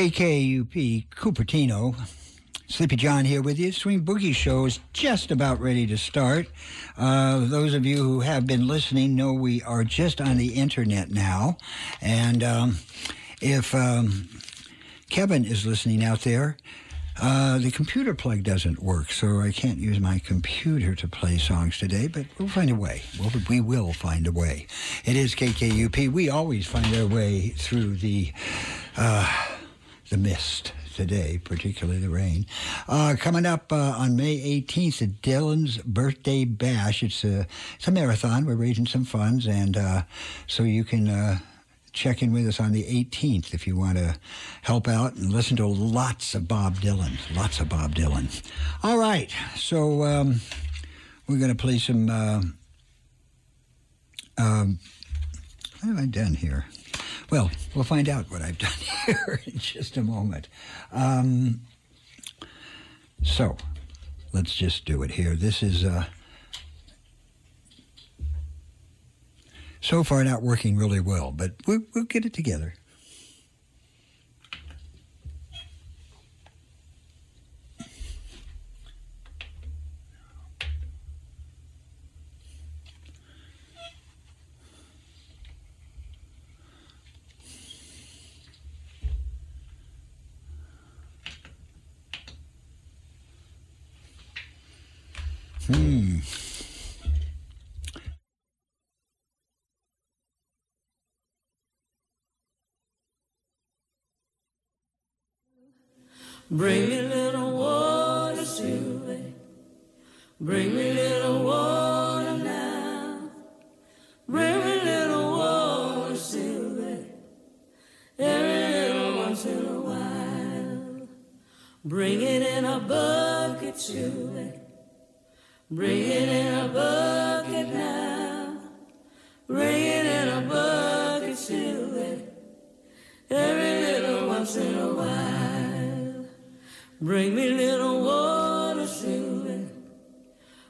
KKUP Cupertino. Sleepy John here with you. Swing Boogie Show is just about ready to start. Uh, those of you who have been listening know we are just on the internet now. And um, if um, Kevin is listening out there, uh, the computer plug doesn't work, so I can't use my computer to play songs today, but we'll find a way. We'll, we will find a way. It is KKUP. We always find our way through the, uh, the mist today, particularly the rain. Uh, coming up uh, on May 18th, at Dylan's birthday bash. It's a, it's a marathon. We're raising some funds, and uh, so you can uh, check in with us on the 18th if you want to help out and listen to lots of Bob Dylan. Lots of Bob Dylan. All right, so um, we're going to play some. Uh, um, what have I done here? Well, we'll find out what I've done here in just a moment. Um, so, let's just do it here. This is. Uh, so far not working really well, but we'll, we'll get it together. Hmm. Bring me little water, Sylvie. Bring me little water now. Bring me little water, Sylvie. Every little once in a while. Bring it in a bucket, Sylvie. Bring it in a bucket now. Bring it in a bucket, Sylvie. Every little once in a while. Bring me little water, Sylvie.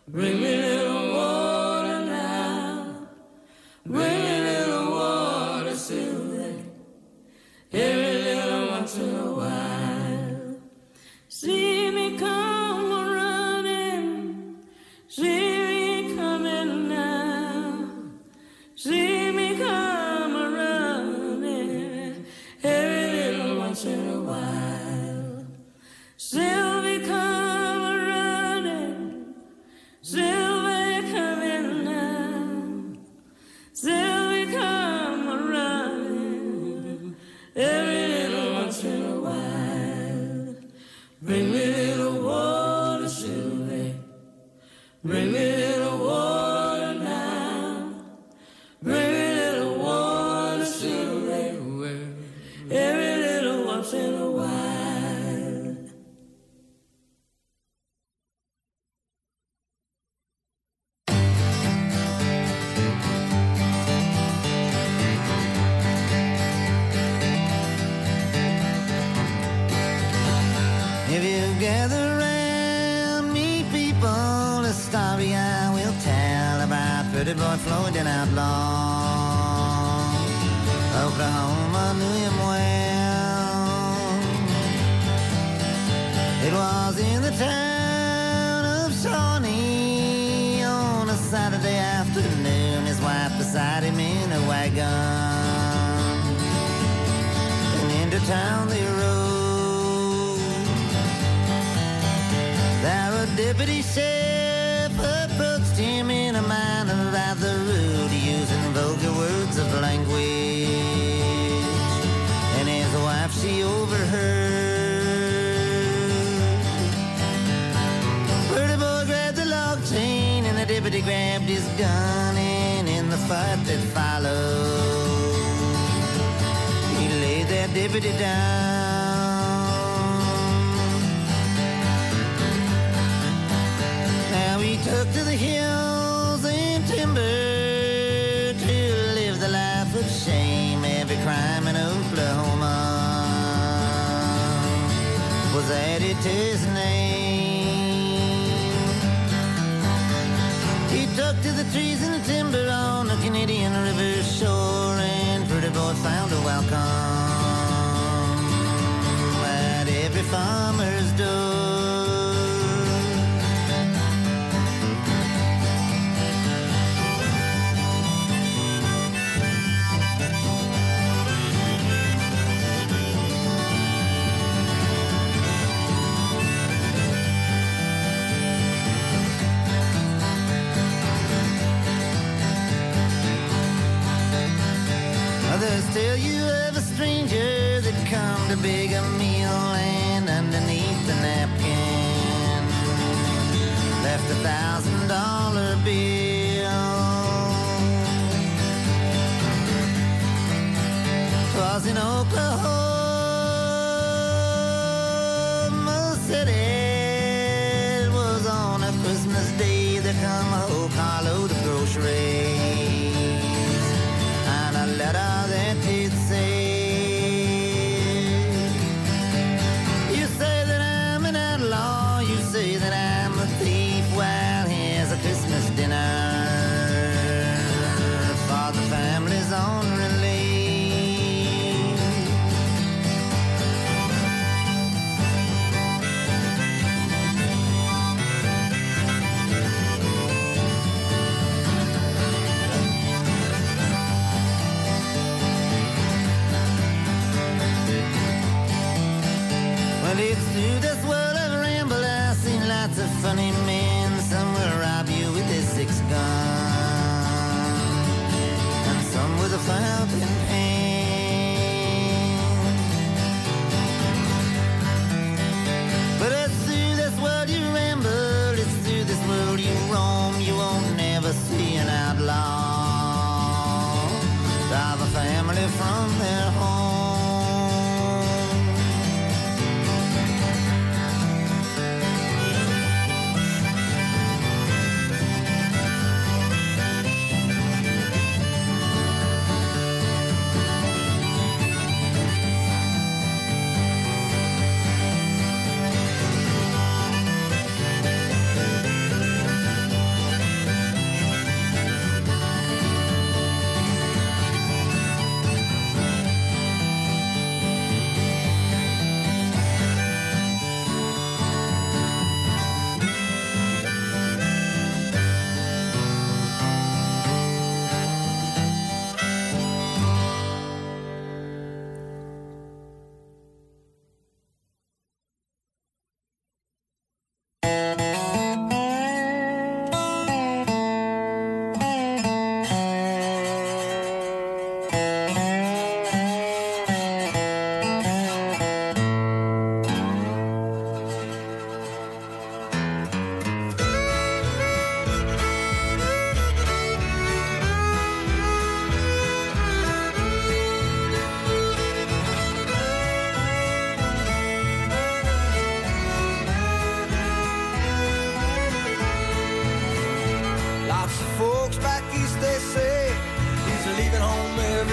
Bring me little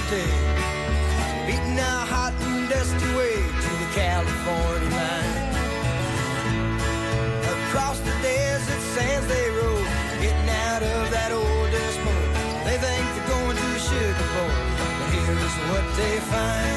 day, beating our hot and dusty way to the California line. Across the desert sands they rode, getting out of that old dust bowl. They think they're going to Sugar Bowl, but here's what they find.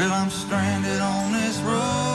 Well, I'm stranded on this road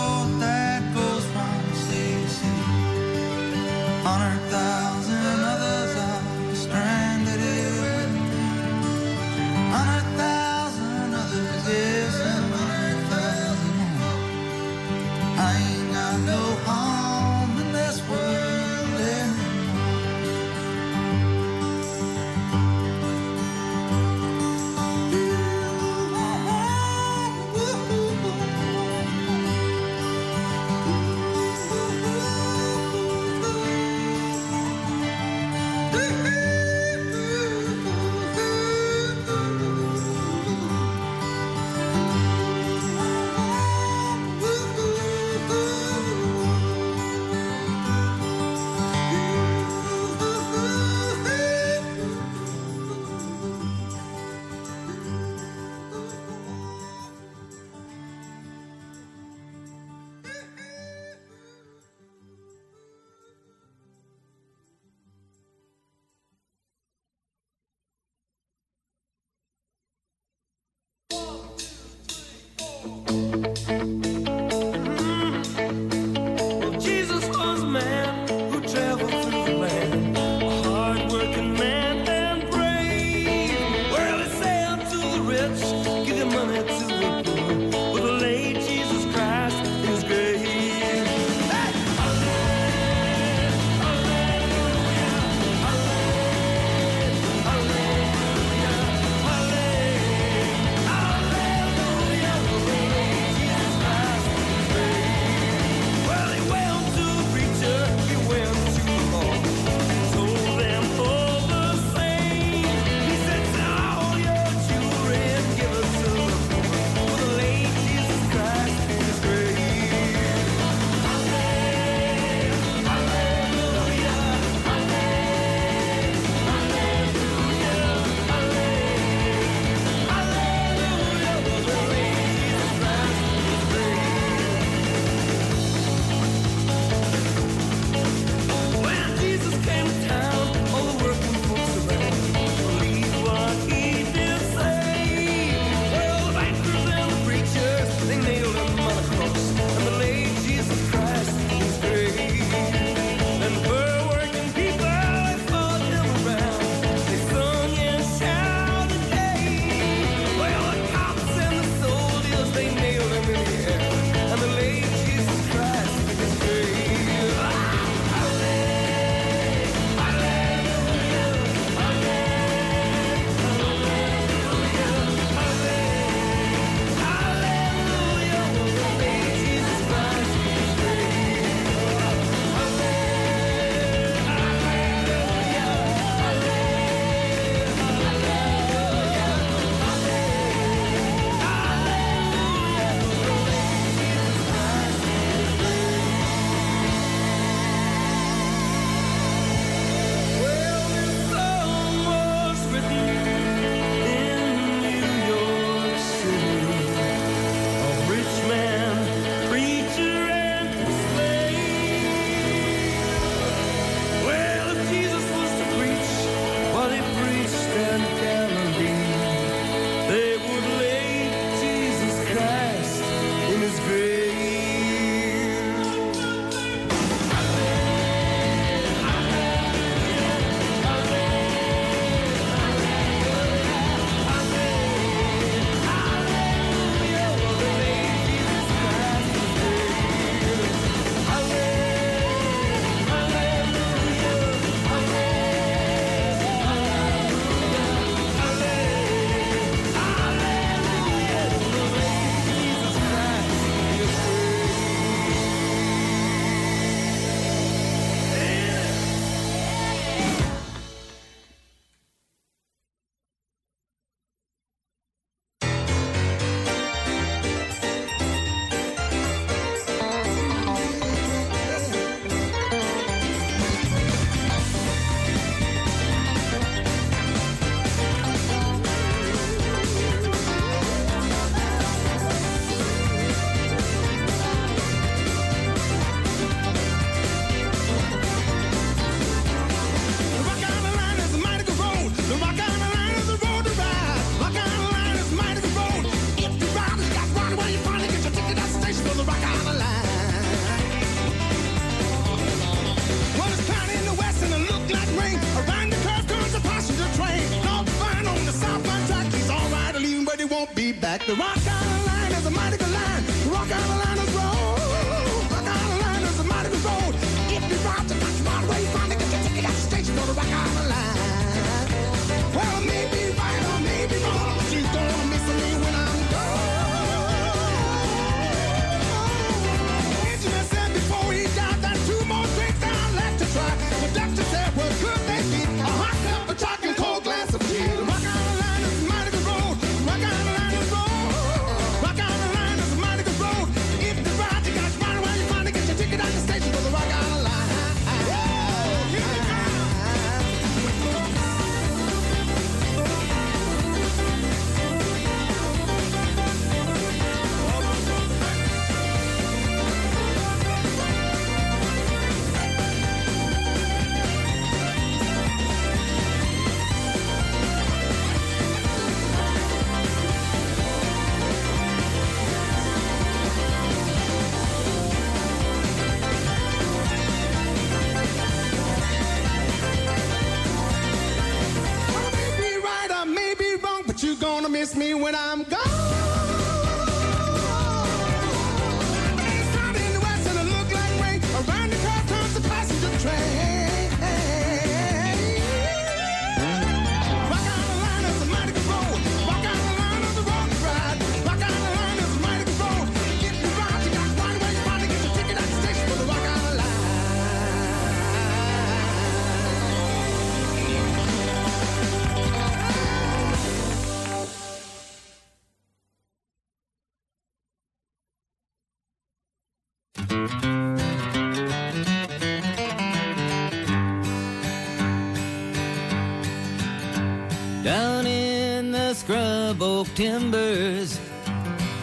timbers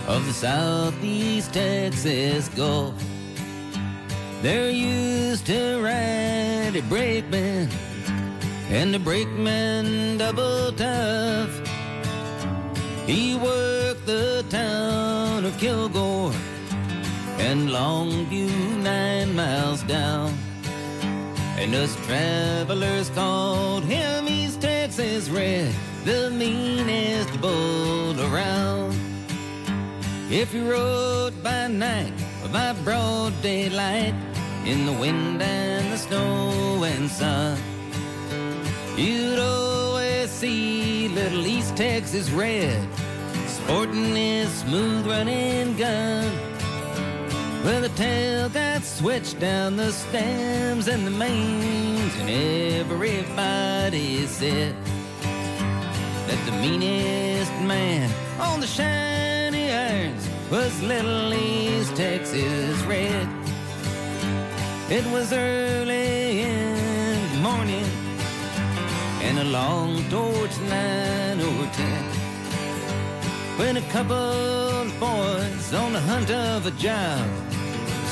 of the southeast Texas Gulf. There used to ride a brakeman and a brakeman double tough. He worked the town of Kilgore and Longview nine miles down. And us travelers called him East Texas Red, the meanest If you rode by night or by broad daylight, in the wind and the snow and sun, you'd always see little East Texas Red sporting his smooth running gun. Well, the tail got switched down the stems and the mains, and everybody said that the meanest man on the irons was Little East Texas Red. It was early in the morning and along towards nine or ten when a couple of boys on the hunt of a job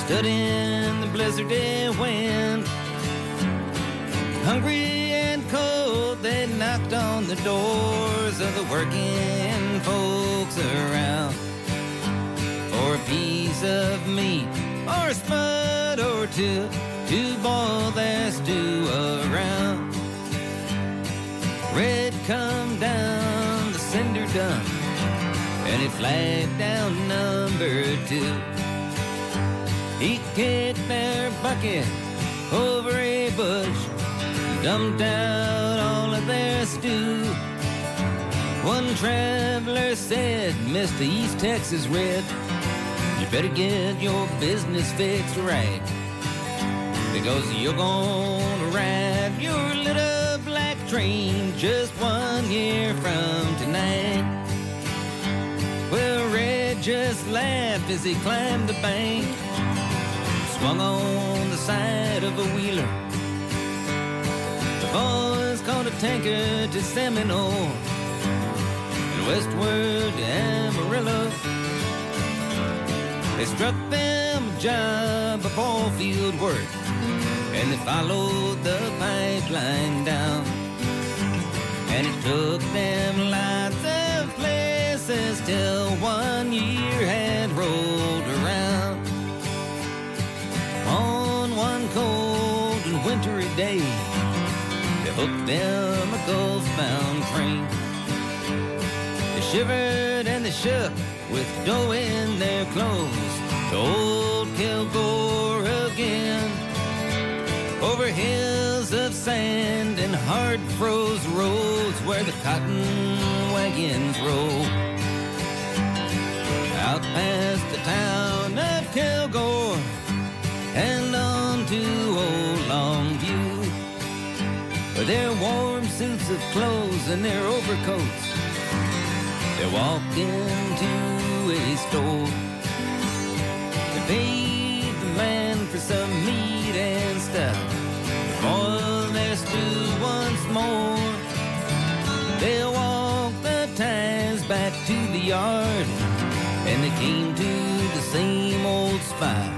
stood in the blizzardy wind. Hungry and cold, they knocked on the doors of the working folks around for a piece of meat or a spud or two to boil their stew around. Red come down the cinder dump and he flagged down number two. He kicked their bucket over a bush, dumped out all of their stew. One traveler said, Mr. East Texas Red, better get your business fixed right. Because you're gonna ride your little black train just one year from tonight. Well, Red just laughed as he climbed the bank, swung on the side of a wheeler. The boys caught a tanker to Seminole and westward to Amarillo. They struck them a job of all field work and they followed the pipeline down. And it took them lots of places till one year had rolled around. On one cold and wintry day, they hooked them a Gulf bound train. They shivered and they shook with dough in their clothes old Kilgore again. Over hills of sand and hard froze roads where the cotton wagons roll. Out past the town of Kilgore and on to old Longview. With their warm suits of clothes and their overcoats, they walk into a store. Paid the man for some meat and stuff. Boil their stew once more. They walked the ties back to the yard, and they came to the same old spot.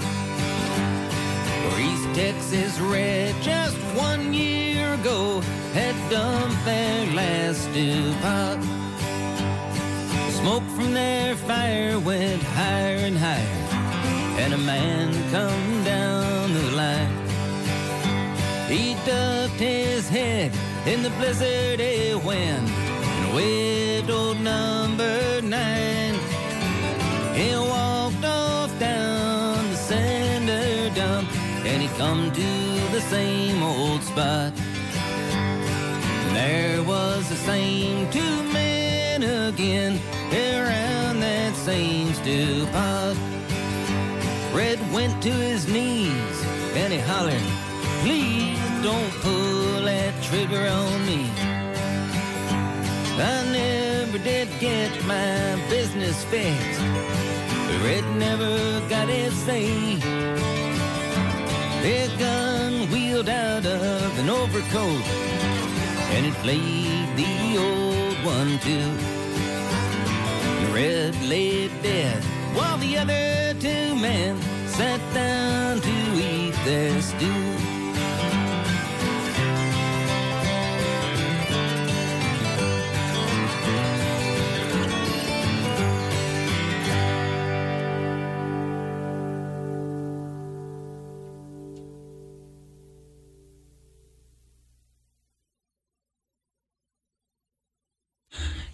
Where East Texas Red just one year ago had dumped their last stew pot. Smoke from their fire went higher and higher, and a man come down the line. He ducked his head in the blizzard blizzardy wind and waved old number nine. He walked off down the cinder dump and he come to the same old spot. There was the same two men again around that same stew pot. Red went to his knees and he hollered, Please don't pull that trigger on me. I never did get my business fixed. Red never got his say. A gun wheeled out of an overcoat, and it played the old one too. Red lay dead, while the other two men sat down to eat their stew.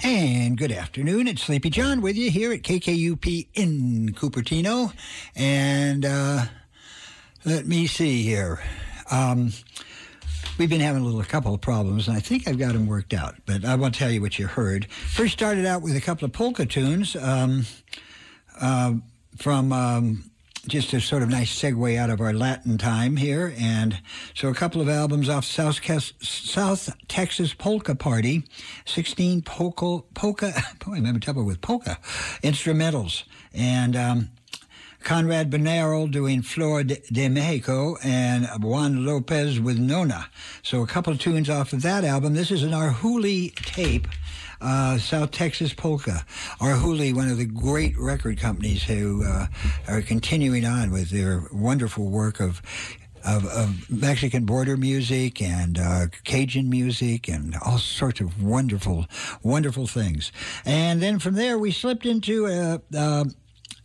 And good afternoon. It's Sleepy John with you here at KKUP in Cupertino. And uh, let me see here. Um, we've been having a little a couple of problems, and I think I've got them worked out. But I won't tell you what you heard. First, started out with a couple of polka tunes um, uh, from. Um, just a sort of nice segue out of our Latin time here. And so a couple of albums off South, South Texas Polka Party, 16 polka, polka, boy, I'm trouble with polka, instrumentals. And um, Conrad Bonero doing Flor de, Mexico and Juan Lopez with Nona. So a couple of tunes off of that album. This is an Arhoolie tape uh, South Texas Polka. Arhoolie, one of the great record companies who uh, are continuing on with their wonderful work of. Of, of Mexican border music and uh, Cajun music and all sorts of wonderful, wonderful things. And then from there, we slipped into a, uh,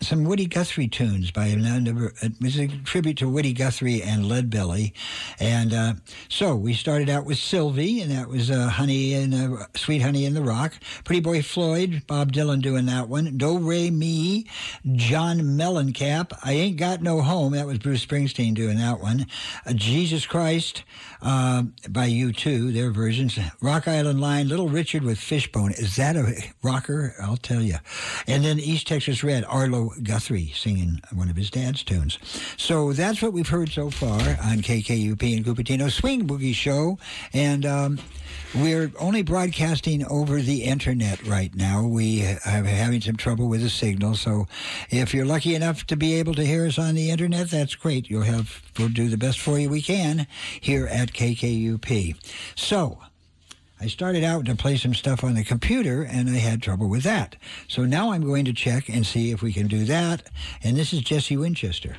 some Woody Guthrie tunes by number. It was a tribute to Woody Guthrie and Leadbelly, and uh, so we started out with Sylvie, and that was uh, "Honey and uh, Sweet Honey in the Rock." Pretty Boy Floyd, Bob Dylan doing that one. Do Re Mi, John Mellencamp. I ain't got no home. That was Bruce Springsteen doing that one. Uh, Jesus Christ uh, by U2, their versions. Rock Island Line, Little Richard with Fishbone. Is that a rocker? I'll tell you. And then East Texas Red, Arlo Guthrie singing one of his dad's tunes. So that's what we've heard so far on KKUP and Cupertino Swing Boogie Show. And um, we're only broadcasting over the internet right now. We are having some trouble with the signal. So if you're lucky enough to be able to hear us on the internet, that's great. You'll have, we'll do the best for you we can here at KKUP. So, I started out to play some stuff on the computer and I had trouble with that. So now I'm going to check and see if we can do that. And this is Jesse Winchester.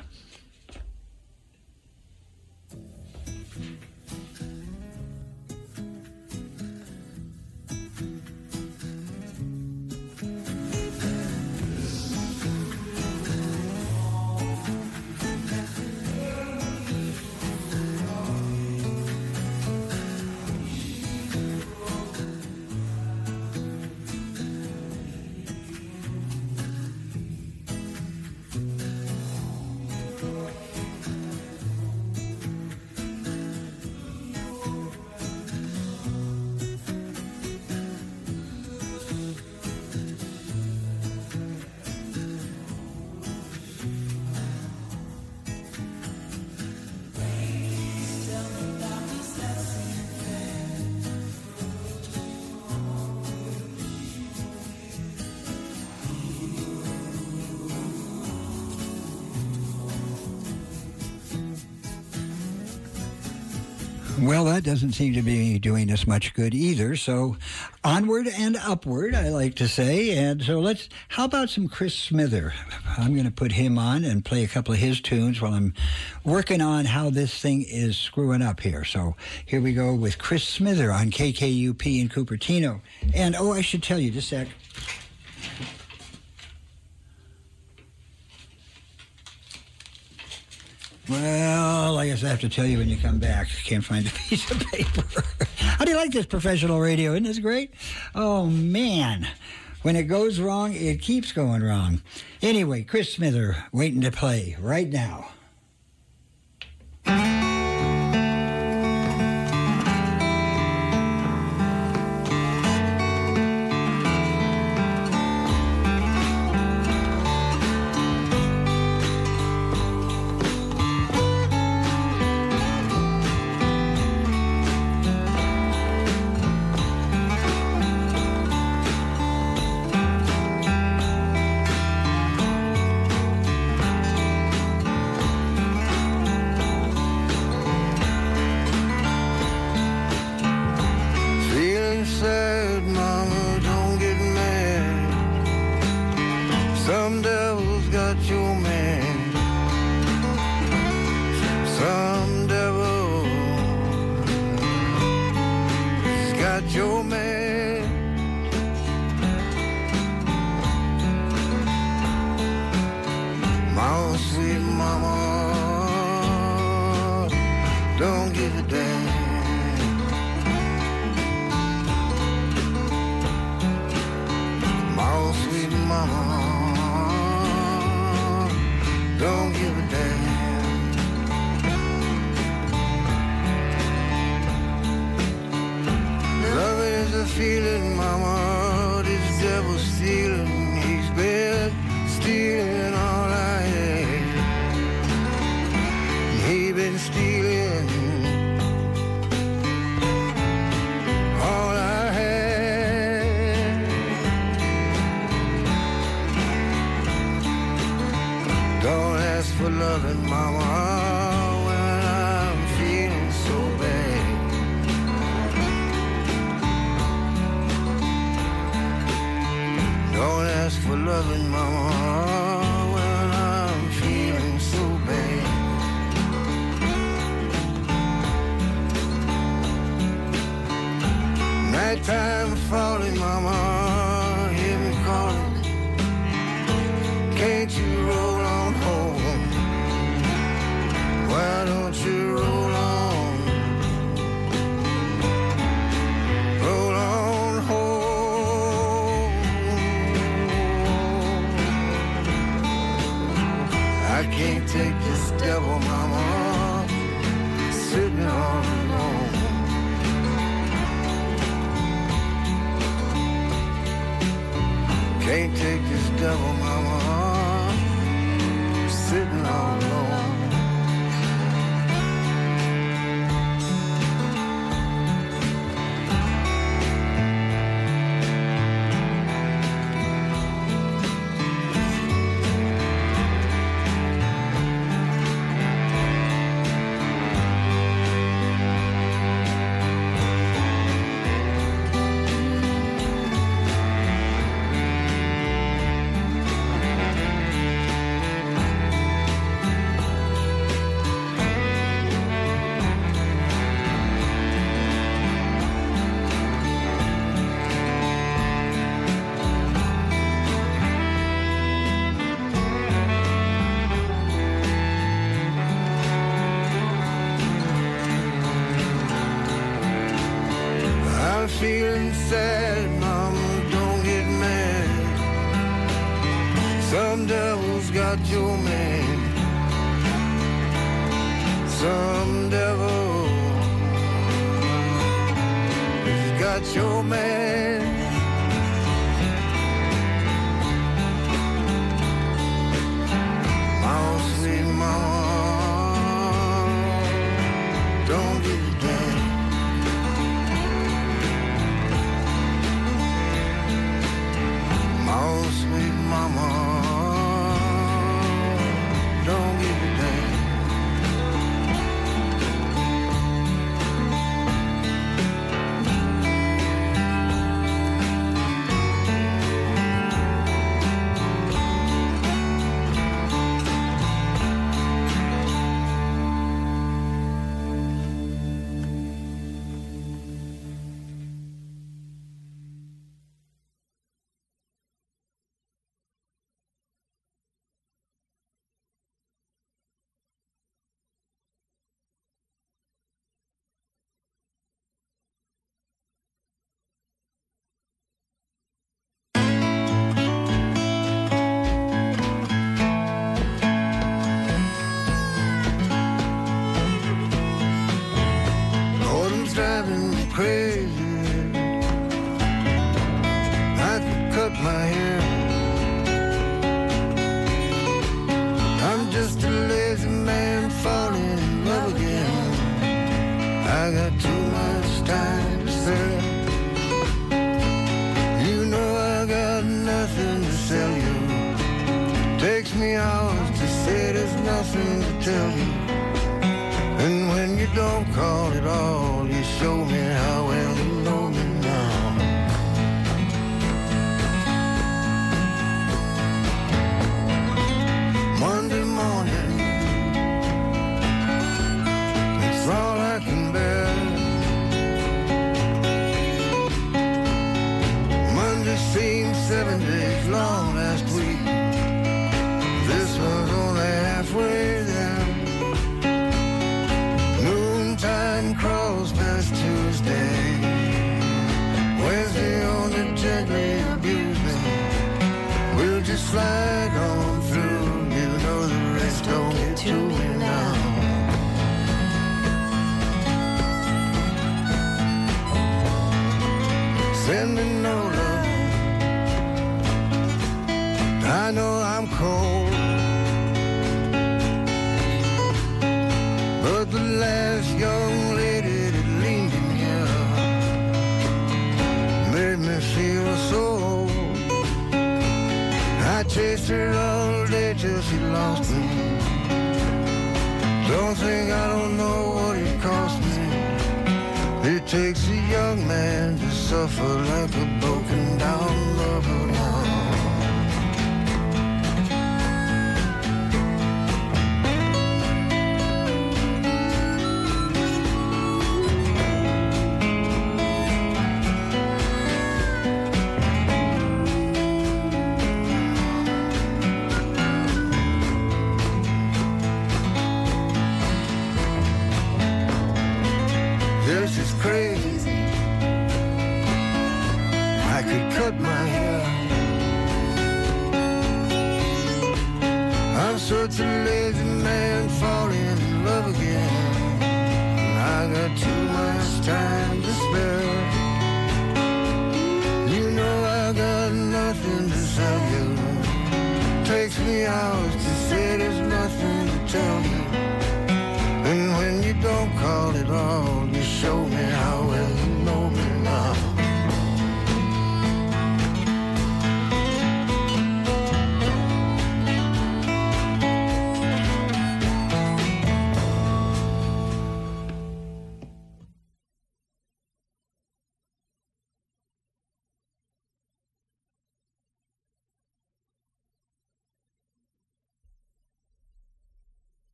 Doesn't seem to be doing us much good either. So, onward and upward, I like to say. And so, let's. How about some Chris Smither? I'm going to put him on and play a couple of his tunes while I'm working on how this thing is screwing up here. So, here we go with Chris Smither on KKUP in Cupertino. And oh, I should tell you, just a sec. Well, I guess I have to tell you when you come back. Can't find a piece of paper. How do you like this professional radio? Isn't this great? Oh, man. When it goes wrong, it keeps going wrong. Anyway, Chris Smither waiting to play right now.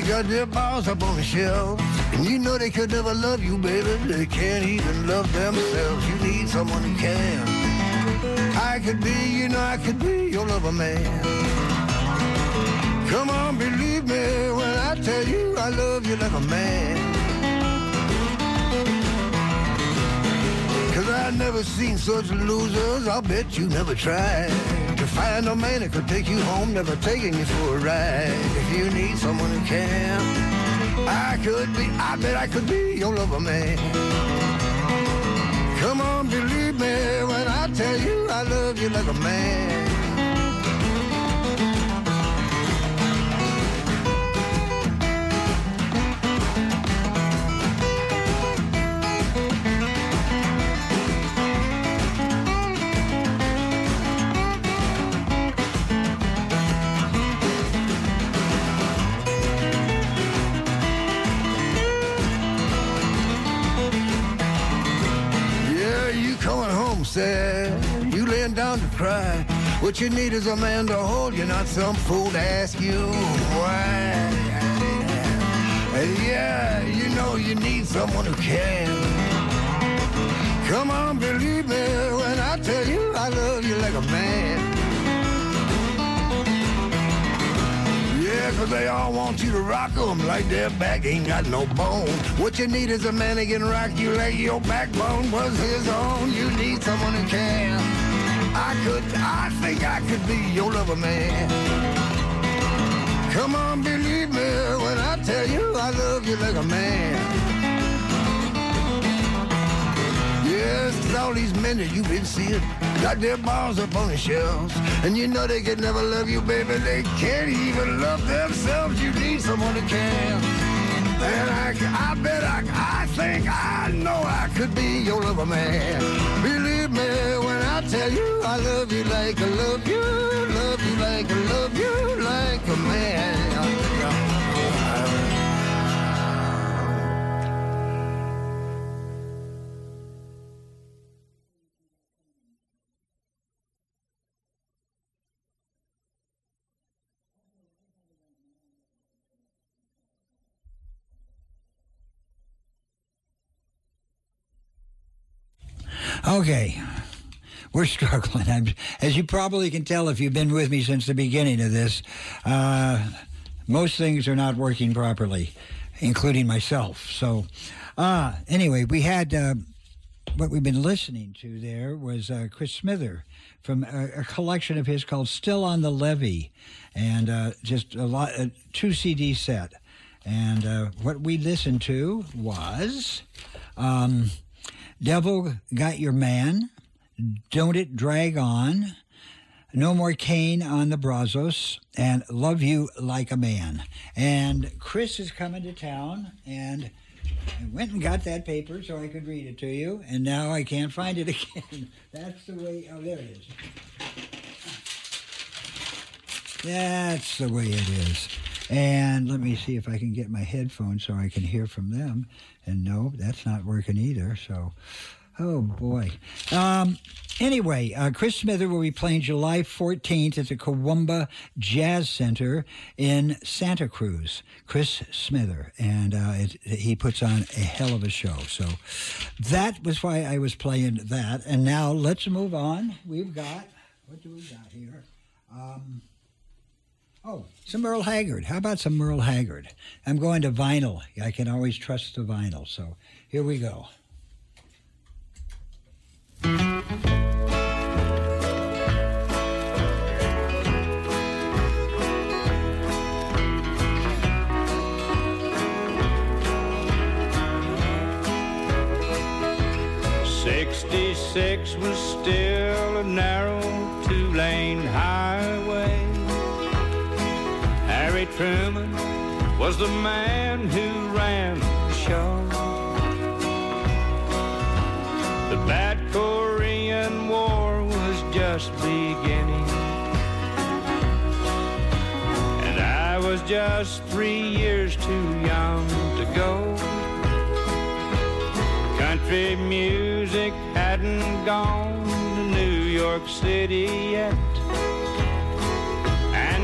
They got their bars up on the shelves. And you know they could never love you, baby. They can't even love themselves. You need someone who can. I could be, you know, I could be your lover man. Come on, believe me when I tell you I love you like a man. Cause I've never seen such losers, I'll bet you never tried find a man that could take you home, never taking you for a ride. If you need someone who can, I could be, I bet I could be your lover man. Come on, believe me when I tell you I love you like a man. Sad. You laying down to cry. What you need is a man to hold you, not some fool to ask you why. Yeah, you know you need someone who can. Come on, believe me when I tell you I love you like a man. Yeah, 'cause they all want you to rock 'em like their back ain't got no bone. What you need is a man that can rock you like your backbone was his own. You need someone who can. I could, I think I could be your lover man. Come on, believe me when I tell you I love you like a man. Yes, all these men that you've been seeing got their bars up on the shelves. And you know they can never love you, baby. They can't even love themselves. You need someone who can. And I, I bet I, I think I know I could be your lover man. Believe me when I tell you I love you like I love you, love you like I love you like a man. Okay. We're struggling. I'm, as you probably can tell if you've been with me since the beginning of this, uh, most things are not working properly, including myself. So, uh, anyway, we had uh, what we've been listening to there was uh, Chris Smither from a, a collection of his called "Still on the Levee," and uh, just a lot, a two CD set. And uh, what we listened to was. Um, Devil Got Your Man, Don't It Drag On, No More Cane on the Brazos, and Love You Like a Man. And Chris is coming to town, and I went and got that paper so I could read it to you, and now I can't find it again. That's the way, oh, there it is. That's the way it is. And let me see if I can get my headphones so I can hear from them. And no, that's not working either. So, oh boy. Um, anyway, uh, Chris Smither will be playing July 14th at the Kuumbwa Jazz Center in Santa Cruz. Chris Smither. And uh, it, he puts on a hell of a show. So that was why I was playing that. And now let's move on. We've got, what do we got here? Um, Oh, some Merle Haggard. How about some Merle Haggard? I'm going to vinyl. I can always trust the vinyl. So here we go. Sixty-six was still a narrow two-lane highway. Harry Truman was the man who ran the show. The bad Korean War was just beginning. And I was just three years too young to go. Country music hadn't gone to New York City yet.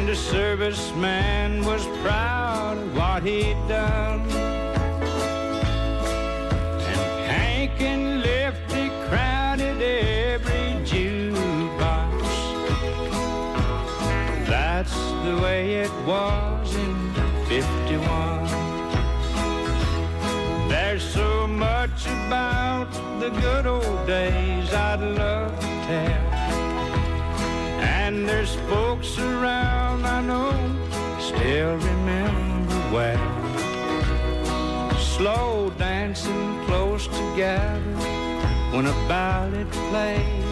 The serviceman was proud of what he'd done. And Hank and Lefty crowded every jukebox. That's the way it was in 51. There's so much about the good old days I'd love to tell. And there's folks around I know still remember well. Slow dancing close together when a ballad played.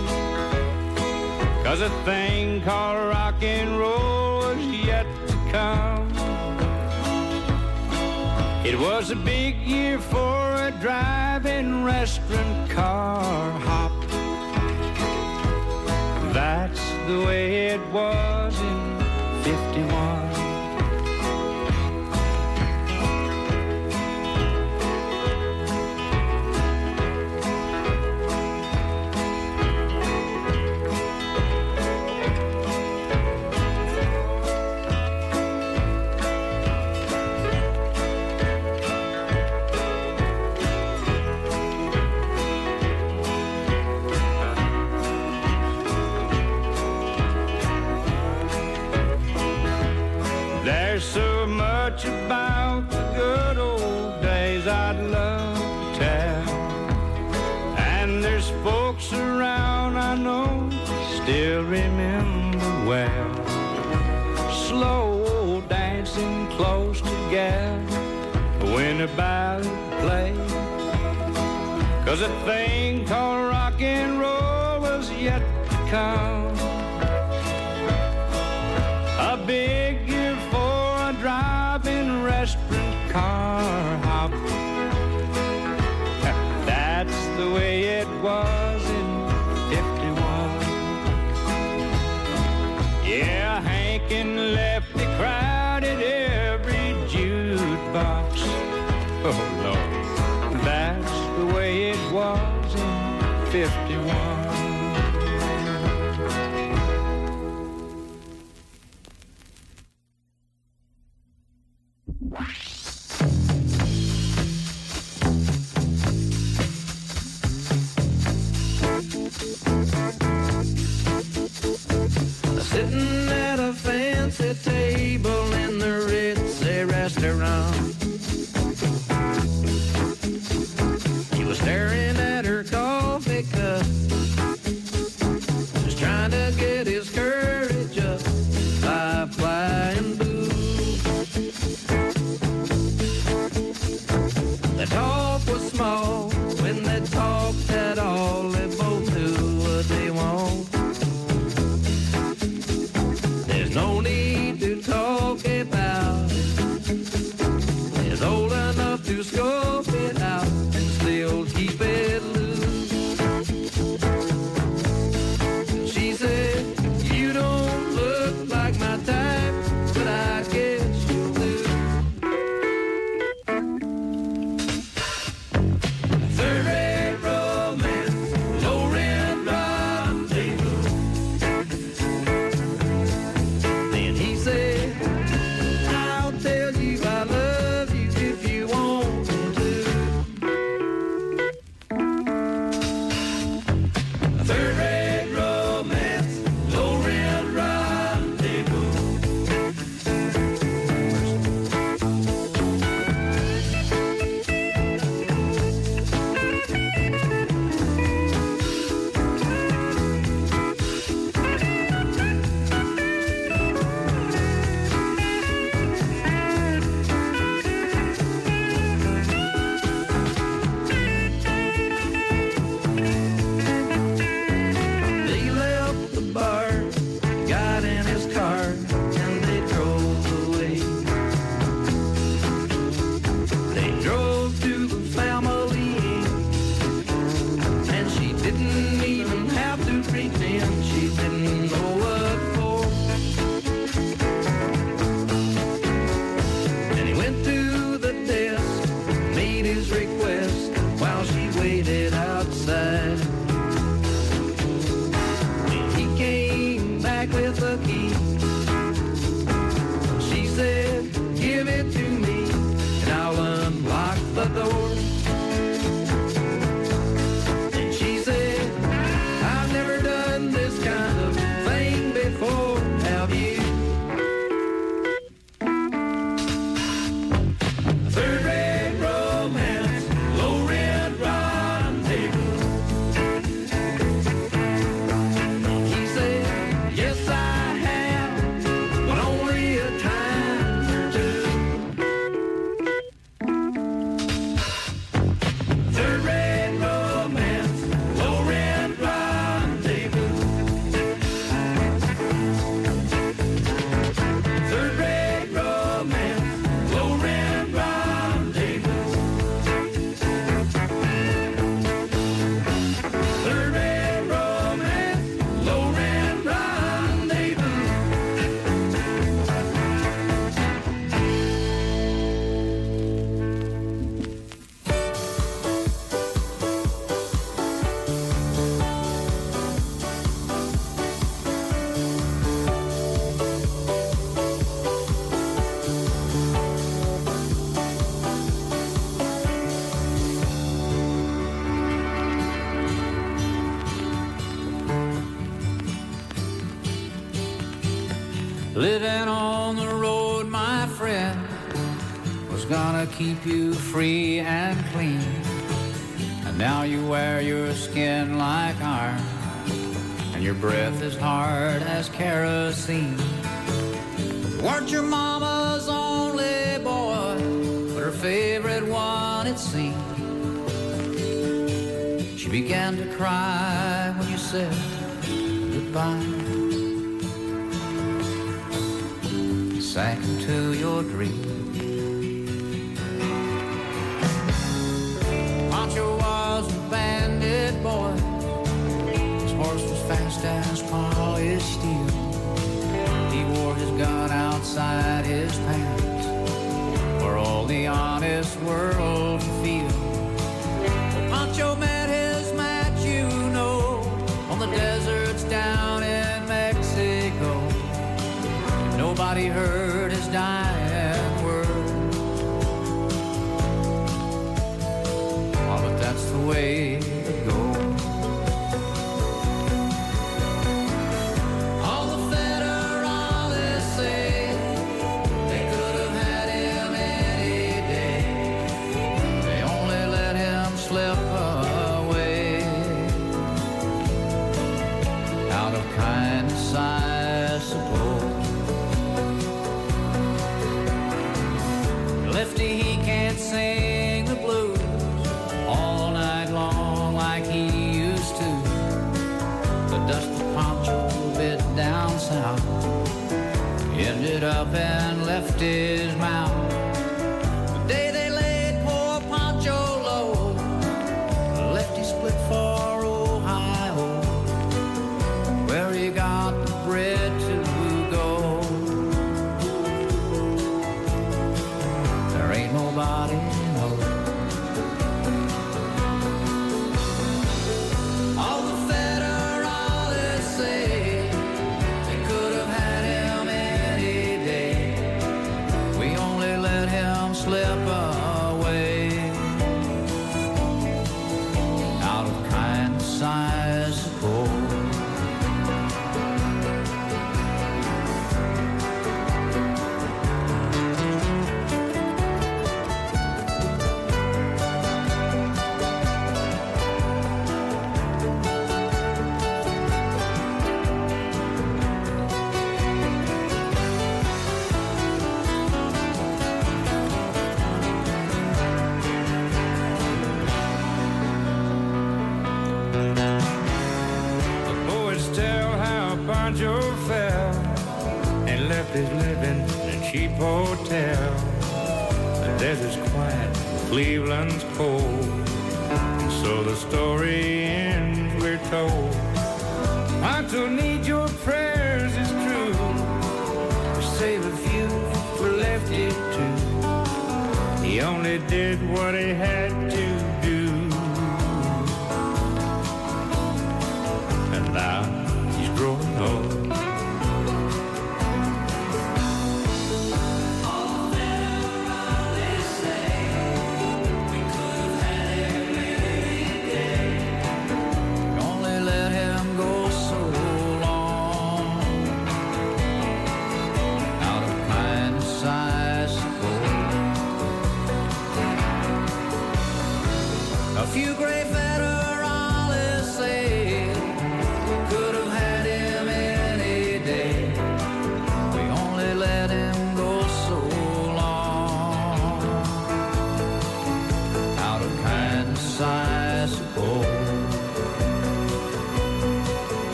Cause a thing called rock and roll was yet to come. It was a big year for a drive-in restaurant car hop. That's the way it was in 51. Ballad played. Cause a thing called rock and roll was yet to come. In keep you free and clean. And now you wear your skin like iron, and your breath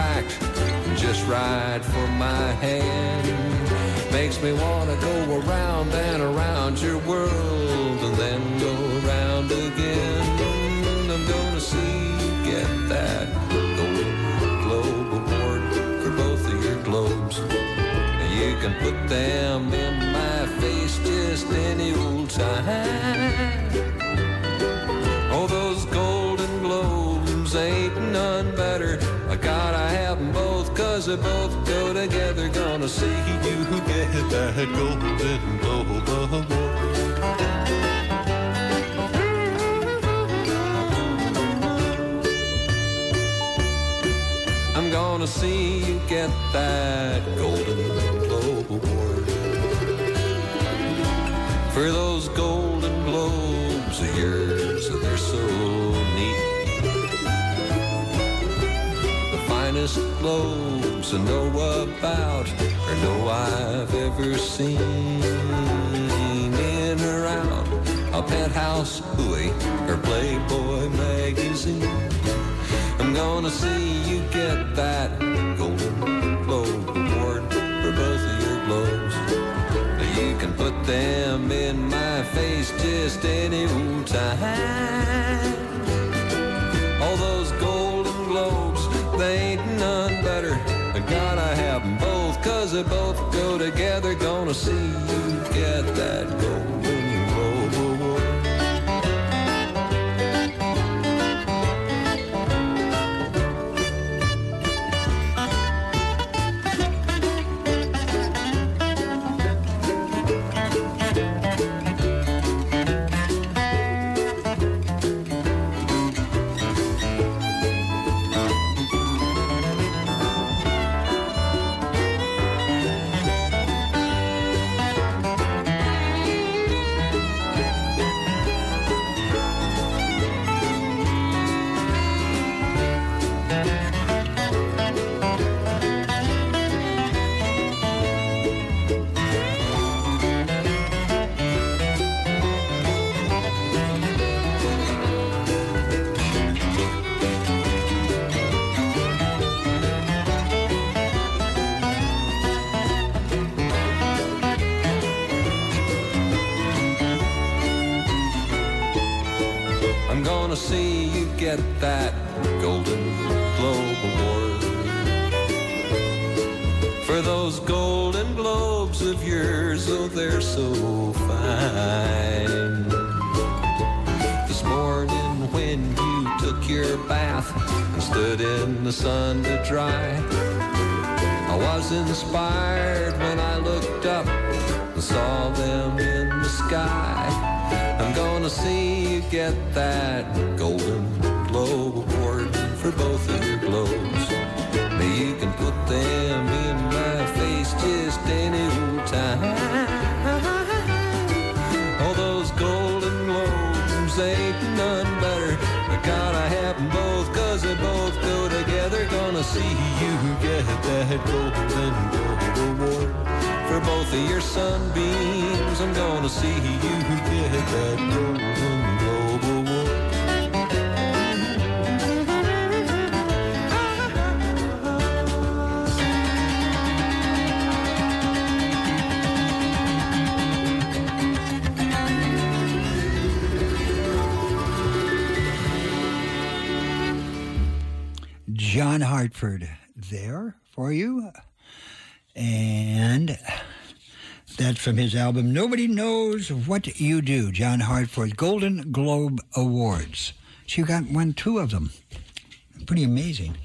packed just right for my hand. Makes me want globes I know about or know I've ever seen. In or out a penthouse buoy or Playboy magazine. I'm gonna see you get that Golden Globe Award for both of your globes. You can put them in my face just any old time. All those gonna have them both, cause they both go together, gonna see you get that gold. There for you. And that's from his album Nobody Knows What You Do, John Hartford Golden Globe Awards. She got one, two of them. Pretty amazing.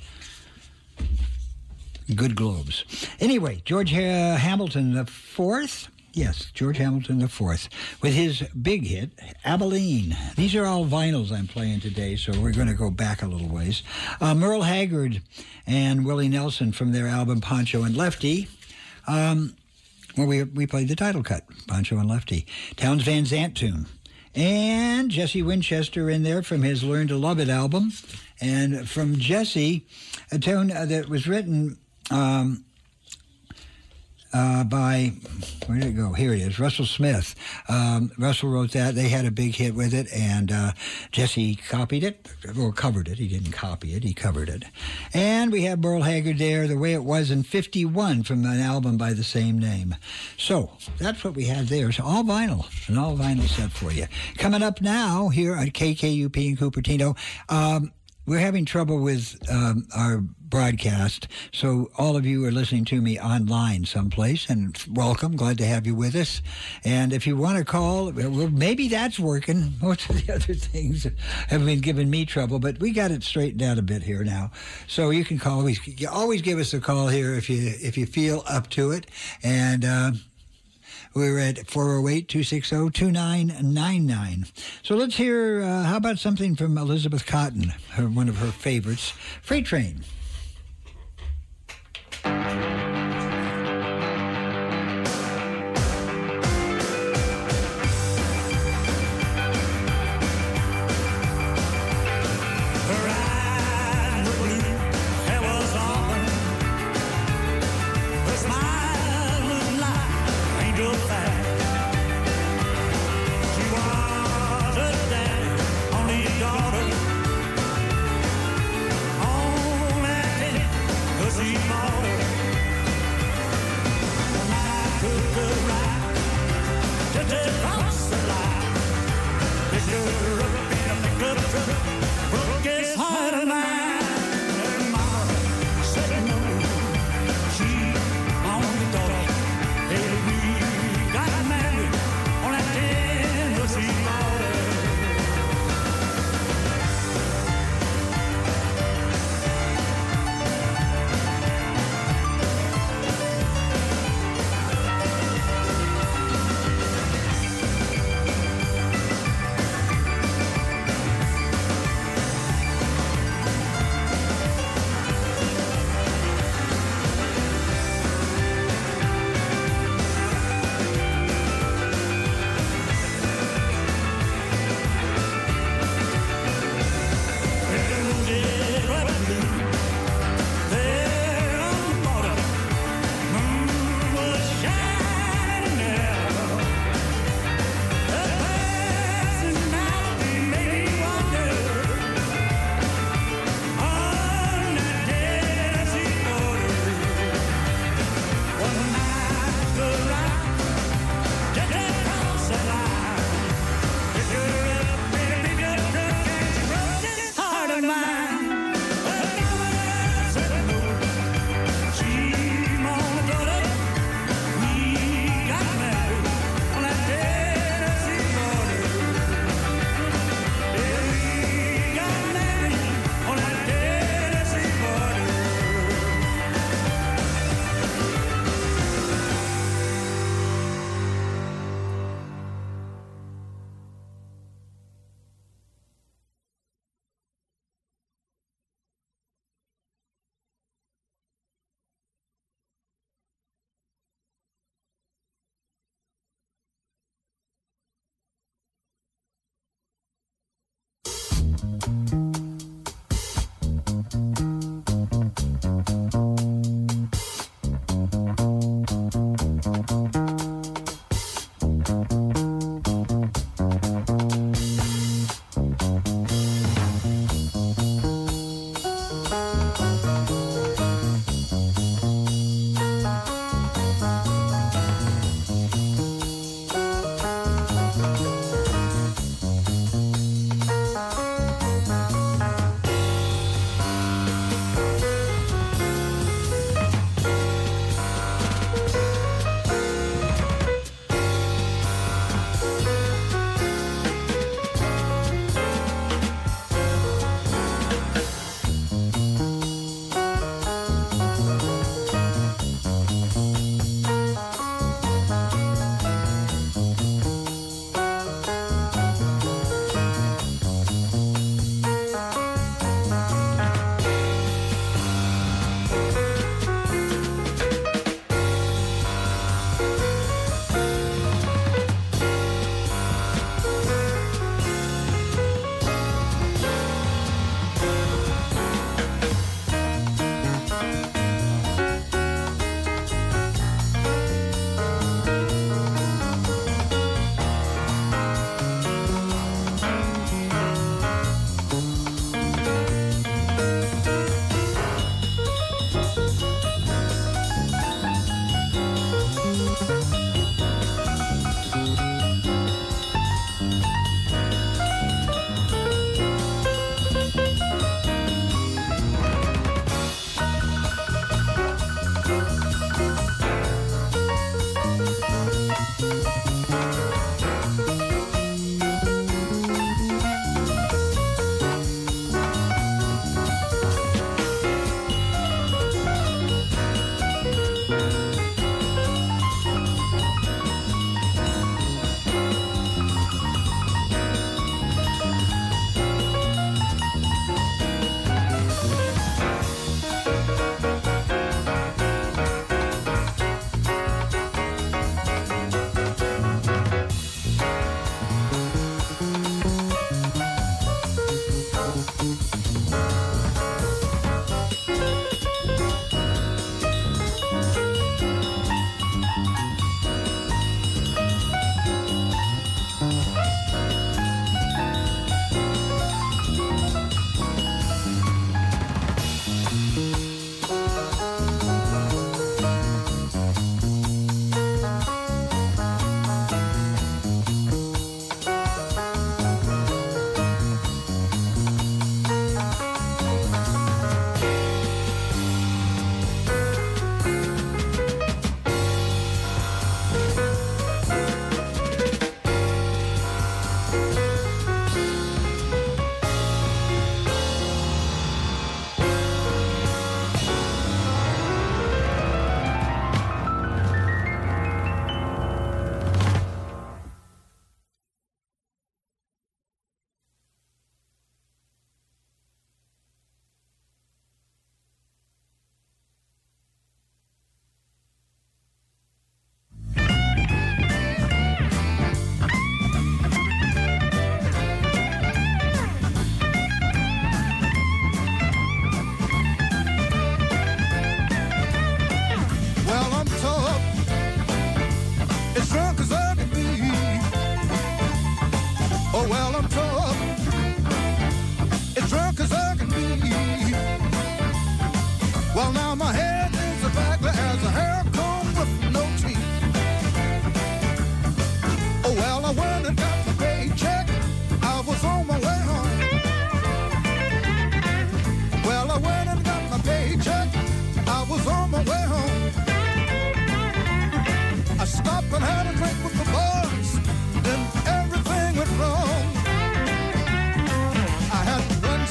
Good globes. Anyway, George Hamilton the fourth. Yes, George Hamilton the fourth, with his big hit, Abilene. These are all vinyls I'm playing today, so we're going to go back a little ways. Uh, Merle Haggard and Willie Nelson from their album Pancho and Lefty. Um, well, we, we played the title cut, Pancho and Lefty. Townes Van Zandt tune. And Jesse Winchester in there from his Learn to Love It album. And from Jesse, a tune uh, that was written um, uh, by, where did it go? Here it is, Russell Smith. Um, Russell wrote that. They had a big hit with it, and uh, Jesse copied it, or covered it. He didn't copy it, he covered it. And we have Merle Haggard there, The Way It Was in 51 from an album by the same name. So that's what we had there. So all vinyl, an all vinyl set for you. Coming up now here at KKUP in Cupertino, um, we're having trouble with um, our broadcast, so all of you are listening to me online someplace, and welcome. Glad to have you with us. And if you want to call, well, maybe that's working. Most of the other things have been giving me trouble, but we got it straightened out a bit here now. So you can call. Always, always give us a call here if you if you feel up to it, and. Uh, we're at 408 260 2999. So let's hear, uh, how about something from Elizabeth Cotten, her, one of her favorites, Freight Train.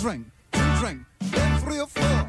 Drink, drink, then three or four.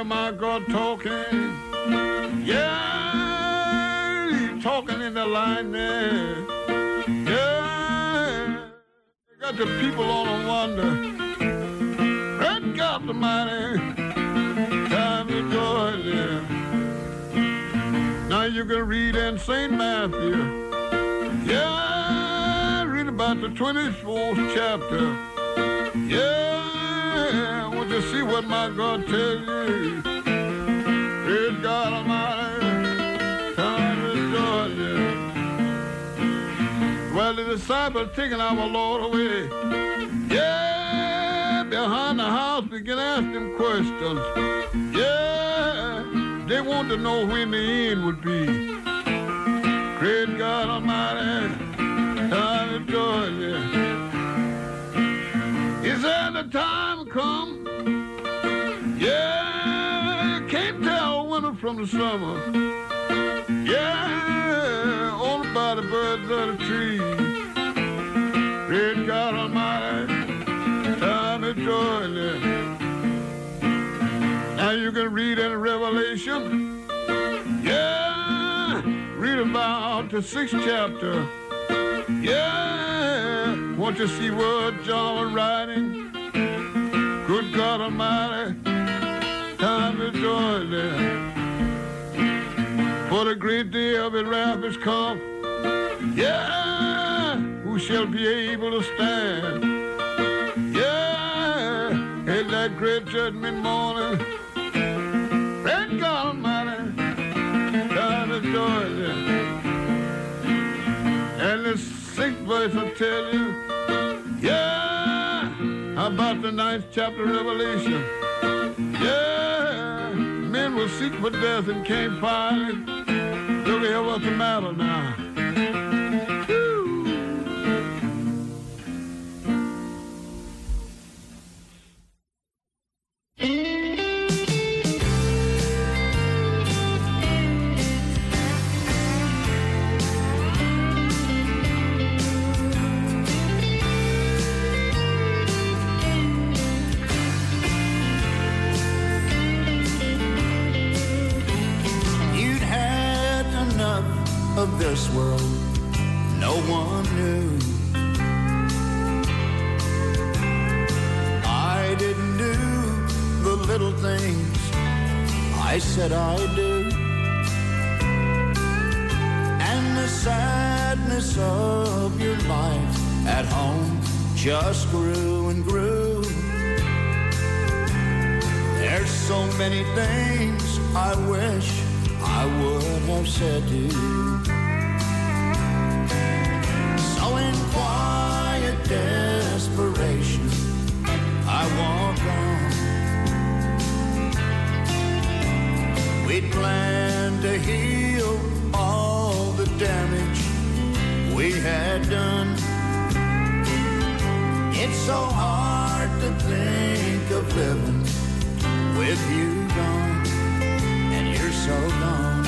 Hear my God talking. Yeah, he's talking in the there. Yeah, got the people on a wonder. Red God Almighty, time in Georgia. Now you can read in St. Matthew. Yeah, read about the 24th chapter. What my God tells you. Praise God Almighty, time in Georgia. Well, the disciples taking our Lord away. Yeah, behind the house begin ask them questions. Yeah, they want to know when the end would be. Praise God Almighty, time in Georgia. Is there the time come? From the summer. Yeah, only by the birds of the trees. Praise God Almighty, time is Georgia. Now you can read in Revelation. Yeah, read about the sixth chapter. Yeah, want you see what John writing? Good God Almighty, time is Georgia. For the great day of wrath is come. Yeah, who shall be able to stand? Yeah, in that great judgment morning. Thank God Almighty, time is Georgia. And the sixth verse will tell you, yeah, about the ninth chapter of Revelation. Yeah, men will seek for death and can't find it. Look here, what's the matter now? this world no one knew. I didn't do the little things I said I do. And the sadness of your life at home just grew and grew. There's so many things I wish I would have said to you. They planned to heal all the damage we had done. It's so hard to think of living with you gone, and you're so gone.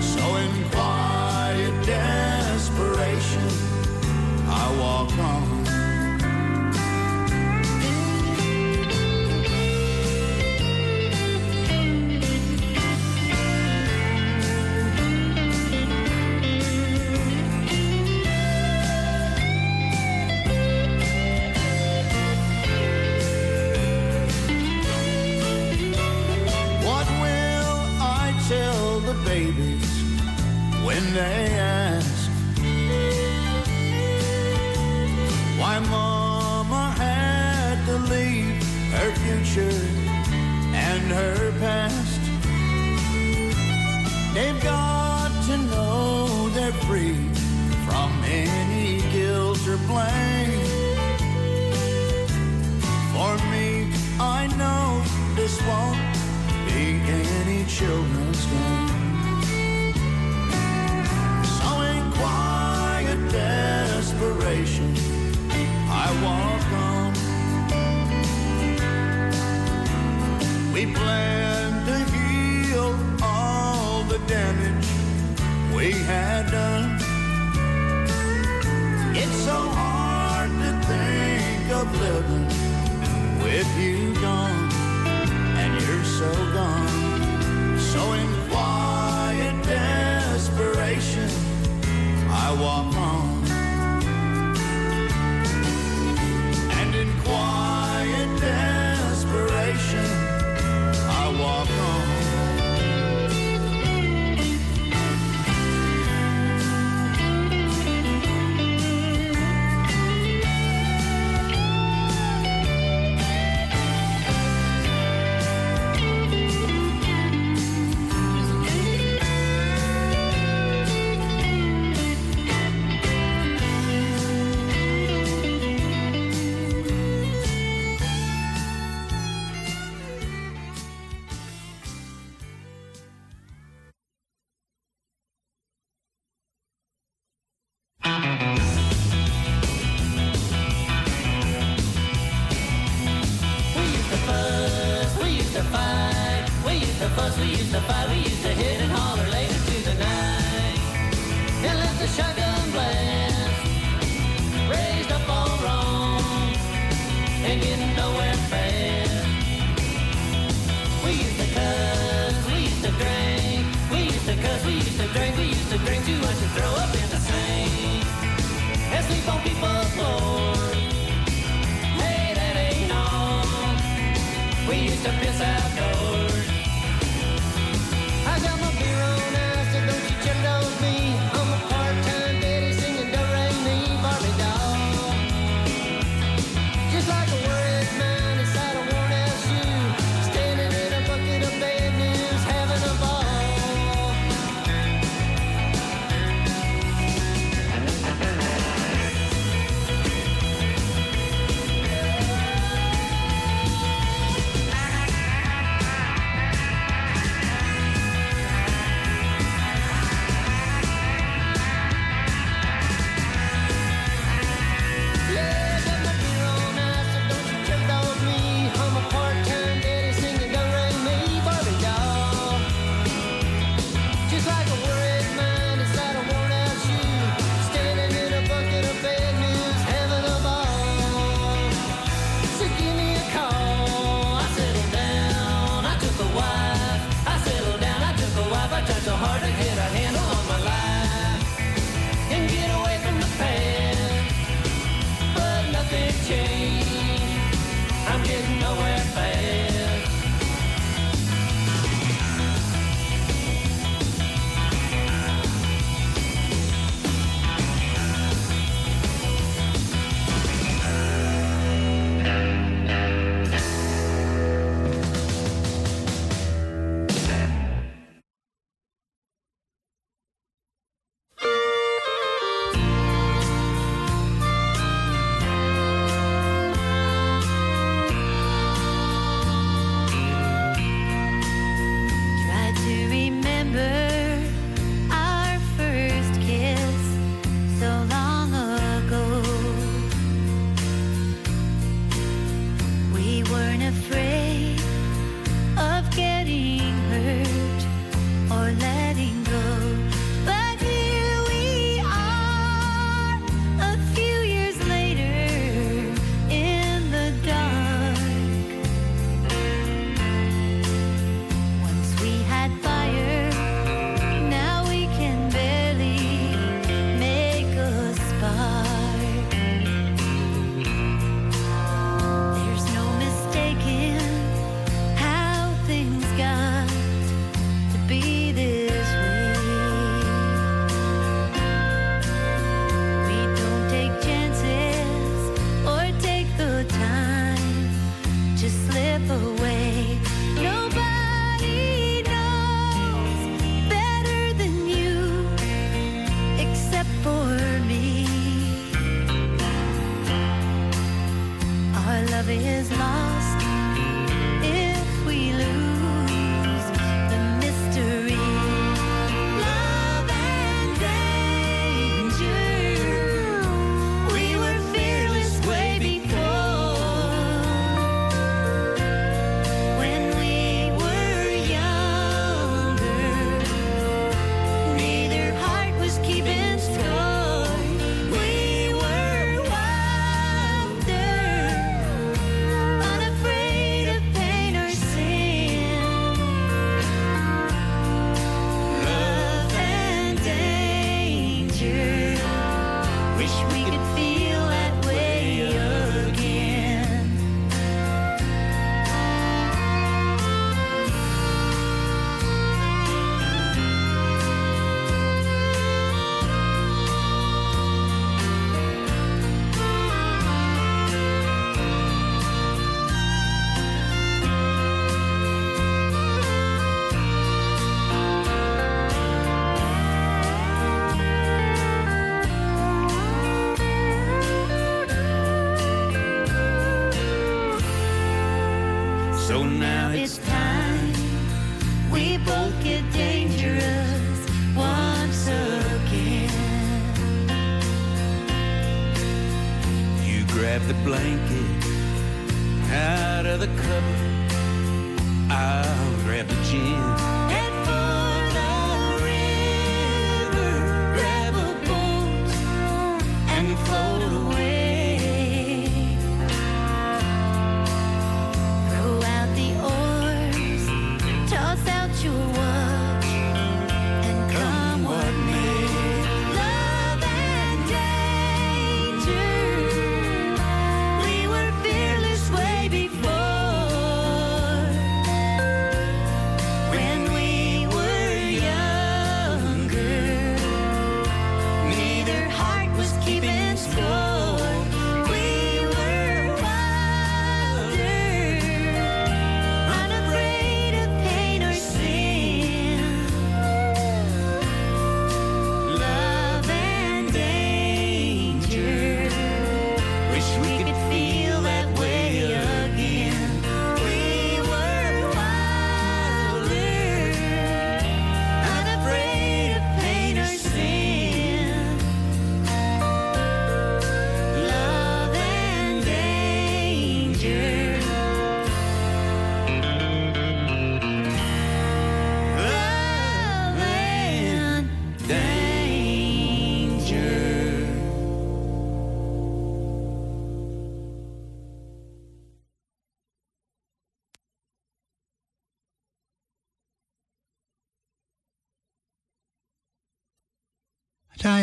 So in quiet desperation, I walk on.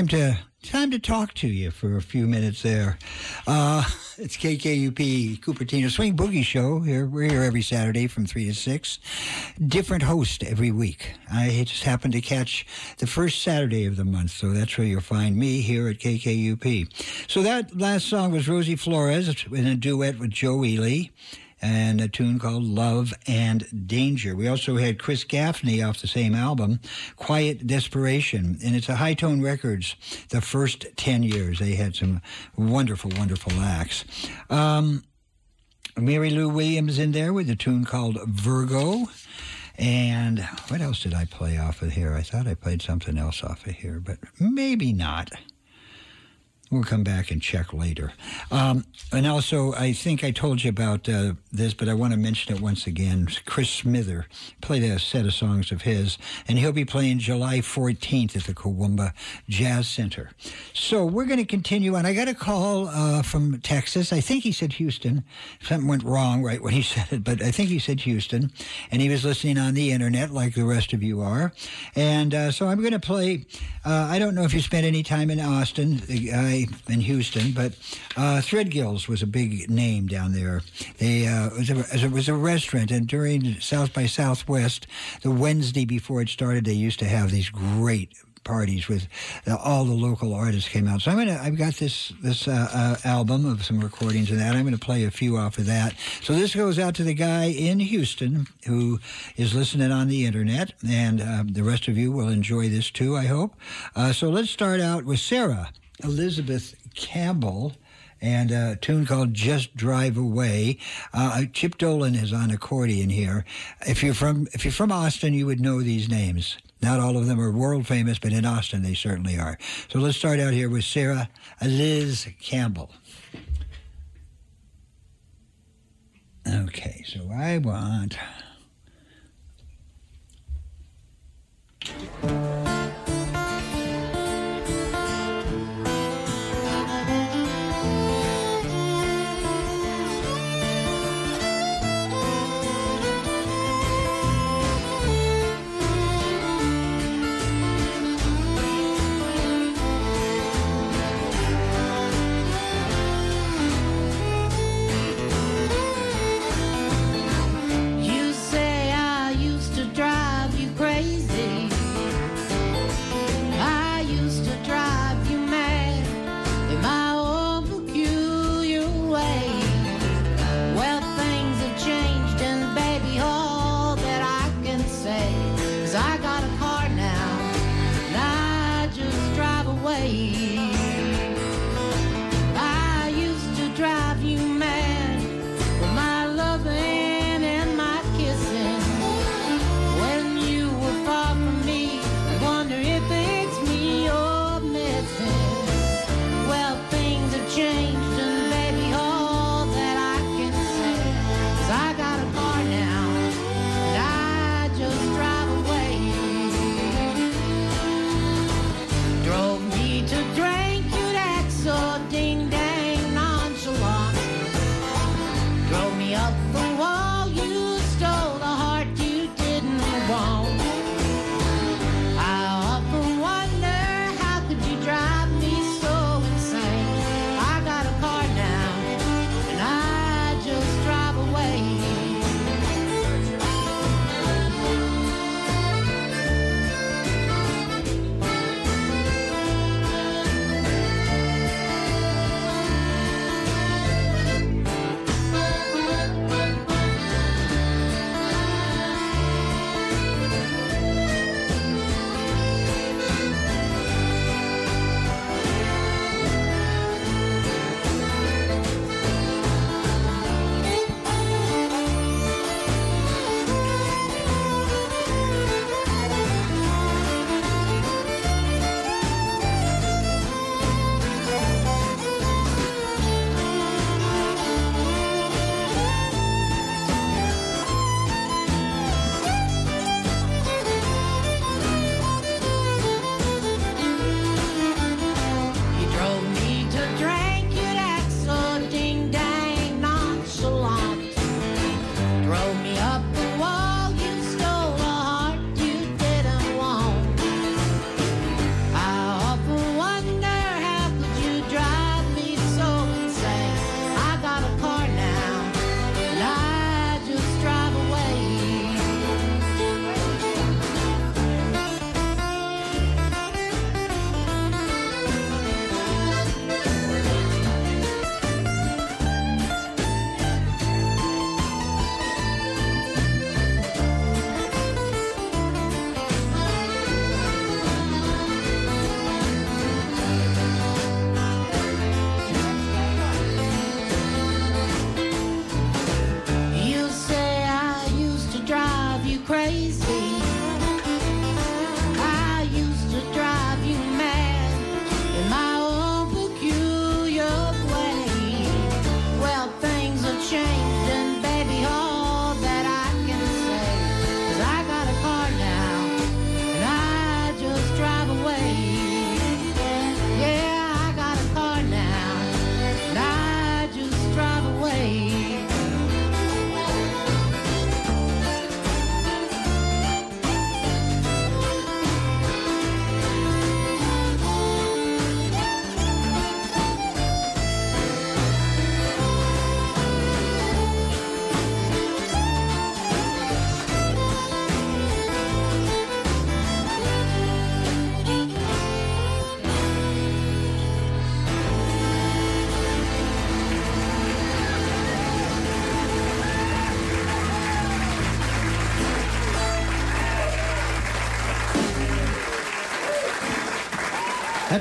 Time to time to talk to you for a few minutes there. Uh, it's KKUP Cupertino Swing Boogie Show. Here we're here every Saturday from three to six. Different host every week. I just happen to catch the first Saturday of the month, so that's where you'll find me here at KKUP. So that last song was Rosie Flores in a duet with Joe Ely and a tune called Love and Danger. We also had Chris Gaffney off the same album, Quiet Desperation, and it's a High Tone Records, the first 10 years. They had some wonderful, wonderful acts. Um, Mary Lou Williams in there with a tune called Virgo. And what else did I play off of here? I thought I played something else off of here, but maybe not. We'll come back and check later. Um, and also, I think I told you about uh, this, but I want to mention it once again. Chris Smither played a set of songs of his, and he'll be playing July 14th at the Kuumbwa Jazz Center. So we're going to continue on. I got a call uh, from Texas. I think he said Houston. Something went wrong right when he said it, but I think he said Houston. And he was listening on the internet like the rest of you are. And uh, so I'm going to play. Uh, I don't know if you spent any time in Austin. In Houston, but uh, Threadgills was a big name down there. They uh, it was a, it was a restaurant, and during South by Southwest, the Wednesday before it started, they used to have these great parties with uh, all the local artists came out. So I'm gonna I've got this this uh, uh, album of some recordings of that. I'm gonna play a few off of that. So this goes out to the guy in Houston who is listening on the internet, and uh, the rest of you will enjoy this too. I hope. Uh, so let's start out with Sarah Elizabeth Campbell and a tune called "Just Drive Away." Uh, Chip Dolan is on accordion here. If you're from if you're from Austin, you would know these names. Not all of them are world famous, but in Austin they certainly are. So let's start out here with Sarah Liz Campbell. Okay, so I want.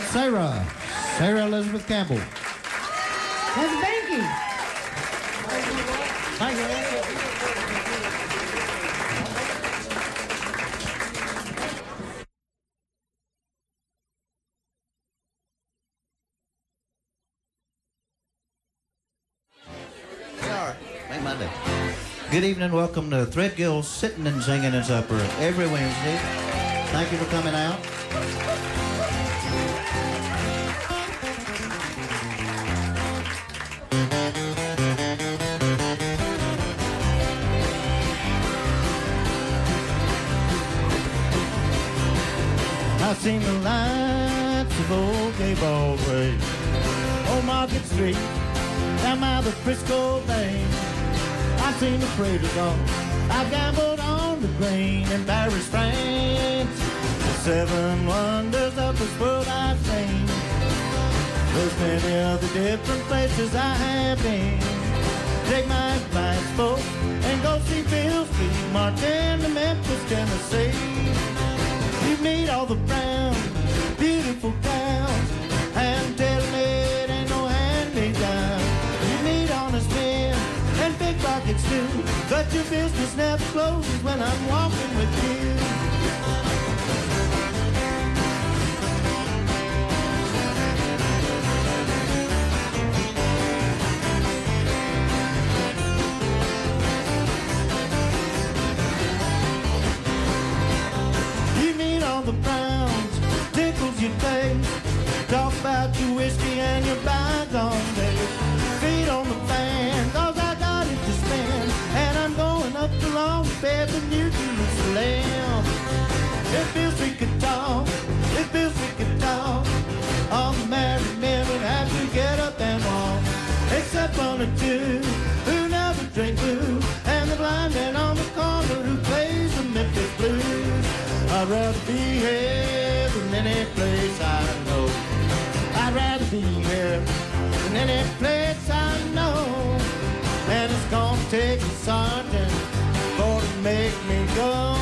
That's Sarah. Sarah Elizabeth Campbell. That's Banky. Thank you. Good evening. Welcome to Threadgill Sitting and Singing. and supper every Wednesday. Thank you for coming out. Seen the lights of old gay Broadway, Old Market Street, down by the Frisco Bay. I've seen the freighters on. I've gambled on the green in Paris, France. The seven wonders of this world I've seen. There's many other different places I have been. Take my advice, folks, and go see Beale Street, Martin Memphis, Tennessee. You meet all the beautiful and tell me it ain't no hand-me-down. You meet honest men and big pockets too, but your business never closes when I'm walking with you. The your face. Talk about your whiskey and your bygone days. Feet on the fan, cause I got it to spend. And I'm going up the long bed with New Jerusalem. If Beale Street could talk, if Beale Street could talk, all the married men would have to get up and walk. Except one or two who never drink booze, and the blind man on the corner who plays the Memphis blues. I'd rather be here any place I know. I'd rather be here than any place I know. And it's gonna take sergeant for to make me. Go!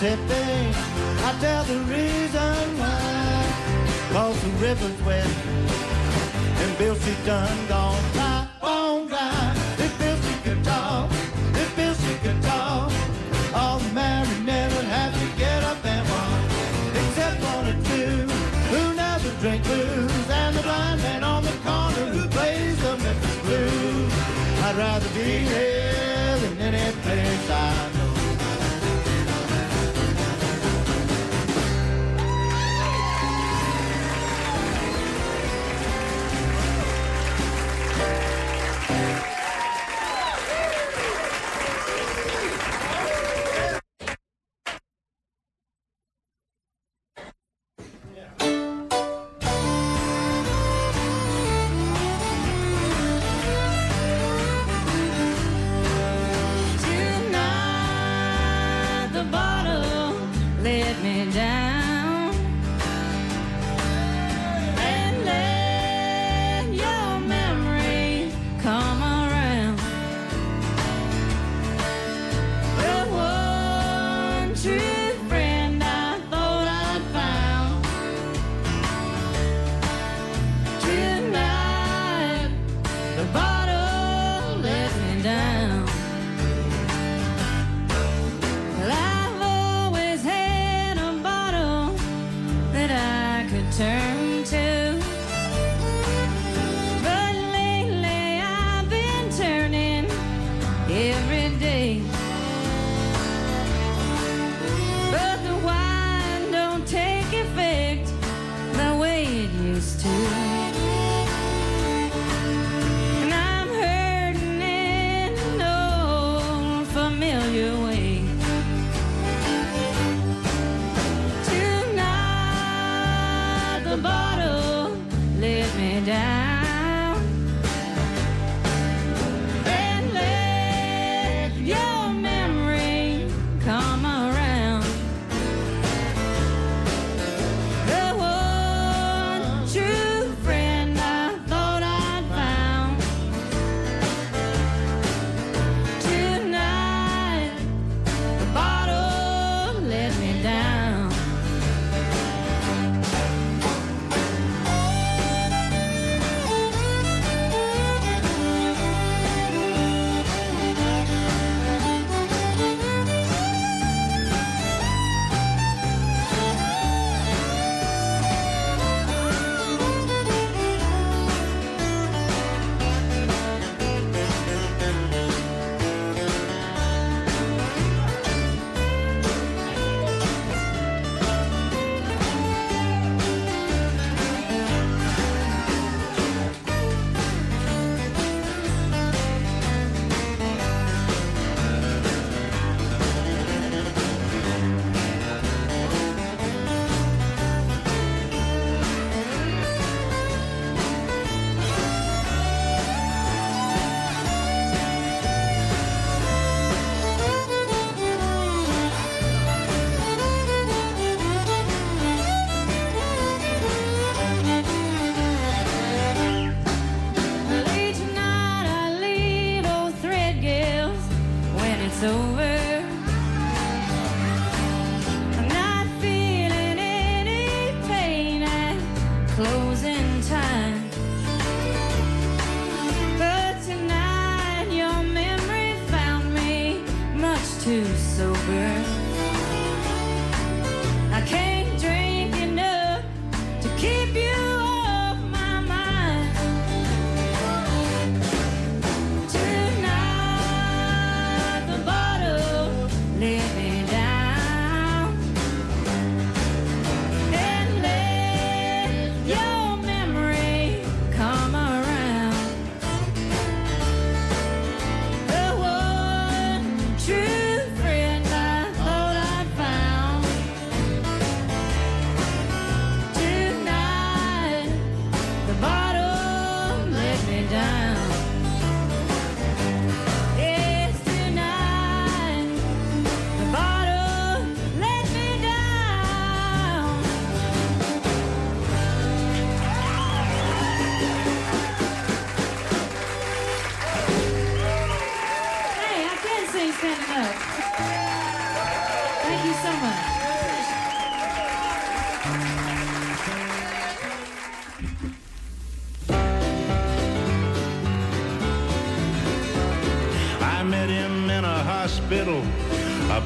Mississippi. I tell the reason why. Cause the river's wet, and Beale Street done gone dry, gone dry. If Beale Street could talk, if Bill Street could talk, all the married men would have to get up and walk. Except one or two who never drink booze, and the blind man on the corner who plays the Memphis blues. I'd rather be here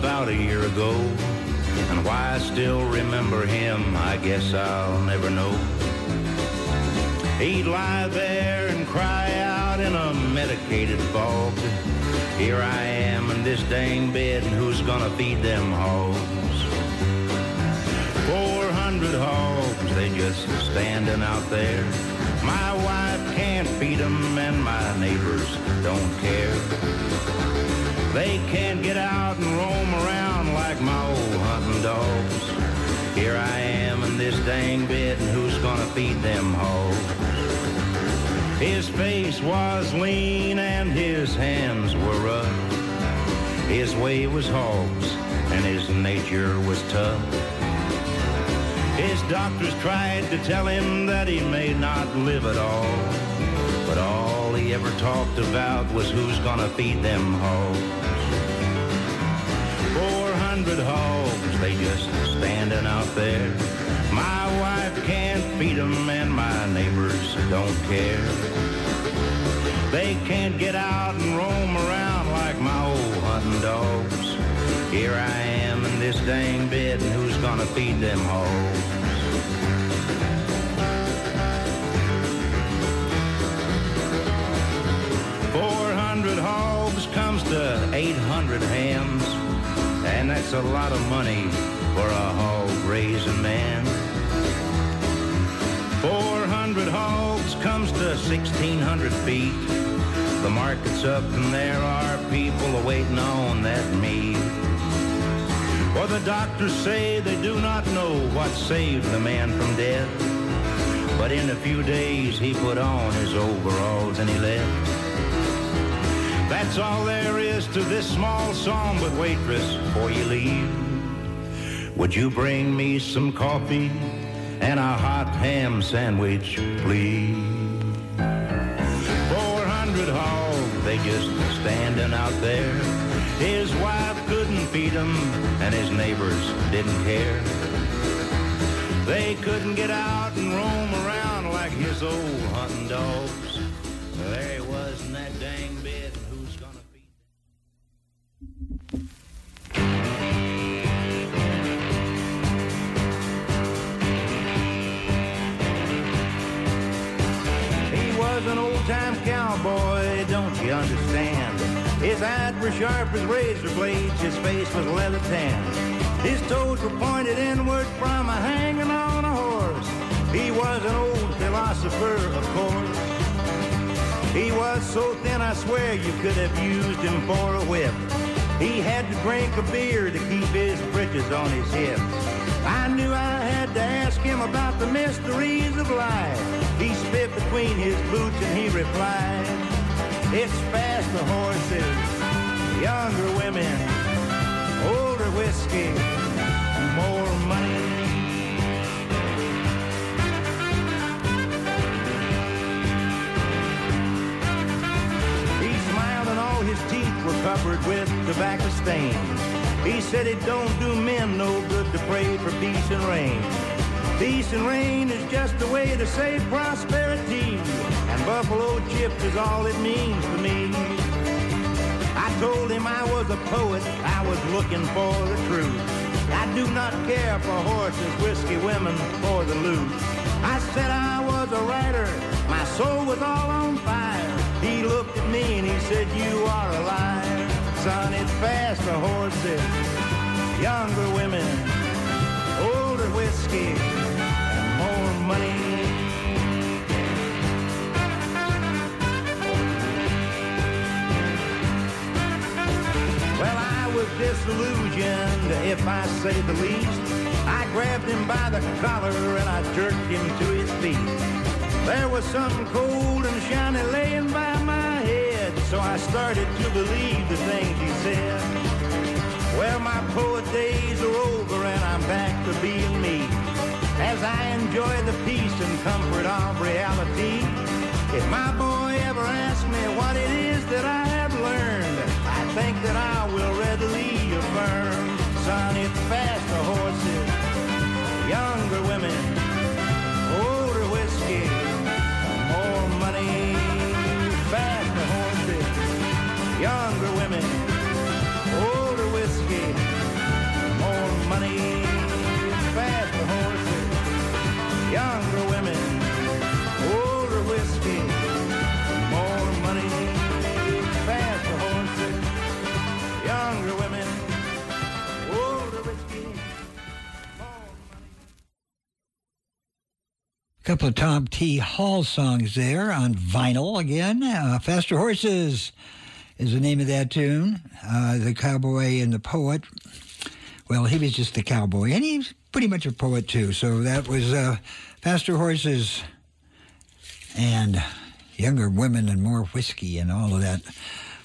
about a year ago. And why I still remember him, I guess I'll never know. He'd lie there and cry out in a medicated fog. Here I am in this dang bed, and who's gonna feed them hogs? 400 hogs, they just standing out there. My wife can't feed them, and my neighbors don't care. They can't get out dang bed, and who's gonna feed them hogs? His face was lean and his hands were rough. His way was hogs, and his nature was tough. His doctors tried to tell him that he may not live at all. But all he ever talked about was who's gonna feed them hogs. 400 hogs, they just standing out there. My wife can't feed them and my neighbors don't care. They can't get out and roam around like my old hunting dogs. Here I am in this dang bed and who's gonna feed them hogs? 400 hogs comes to eight hundred hams, and that's a lot of money for a hog raising man. 400 hogs comes to 1,600 feet. The market's up and there are people waiting on that meat. Well, the doctors say they do not know what saved the man from death. But in a few days he put on his overalls and he left. That's all there is to this small song, but waitress, before you leave, would you bring me some coffee and a hot ham sandwich, please? 400 hogs, they just standing out there. His wife couldn't feed him, and his neighbors didn't care. They couldn't get out and roam around like his old hunting dogs. Eyes were sharp as razor blades, his face was leather tan. His toes were pointed inward from a hanging on a horse. He was an old philosopher, of course. He was so thin, I swear you could have used him for a whip. He had to drink a beer to keep his britches on his hips. I knew I had to ask him about the mysteries of life. He spit between his boots and he replied, It's faster horses, younger women, older whiskey, more money. He smiled and all his teeth were covered with tobacco stains. He said it don't do men no good to pray for peace and rain. Peace and rain is just a way to say prosperity. And buffalo chips is all it means to me. Told him I was a poet, I was looking for the truth. I do not care for horses, whiskey, women, or the loot. I said I was a writer, my soul was all on fire. He looked at me and he said, you are a liar. Son, it's faster horses, younger women, older whiskey, and more money. Disillusioned, if I say the least. I grabbed him by the collar and I jerked him to his feet. There was something cold and shiny laying by my head, so I started to believe the things he said. Well, my poet days are over and I'm back to being me. As I enjoy the peace and comfort of reality, if my boy ever asks me what it is that I have learned, think that I will readily affirm, son, it's faster horses, younger women, older whiskey, more money, faster horses, younger women, older whiskey, more money, faster horses, younger women, couple of Tom T. Hall songs there on vinyl again. Uh, Faster Horses is the name of that tune. Uh, the cowboy and the poet. Well, he was just a cowboy, and he's pretty much a poet too. So that was uh, Faster Horses and younger women and more whiskey and all of that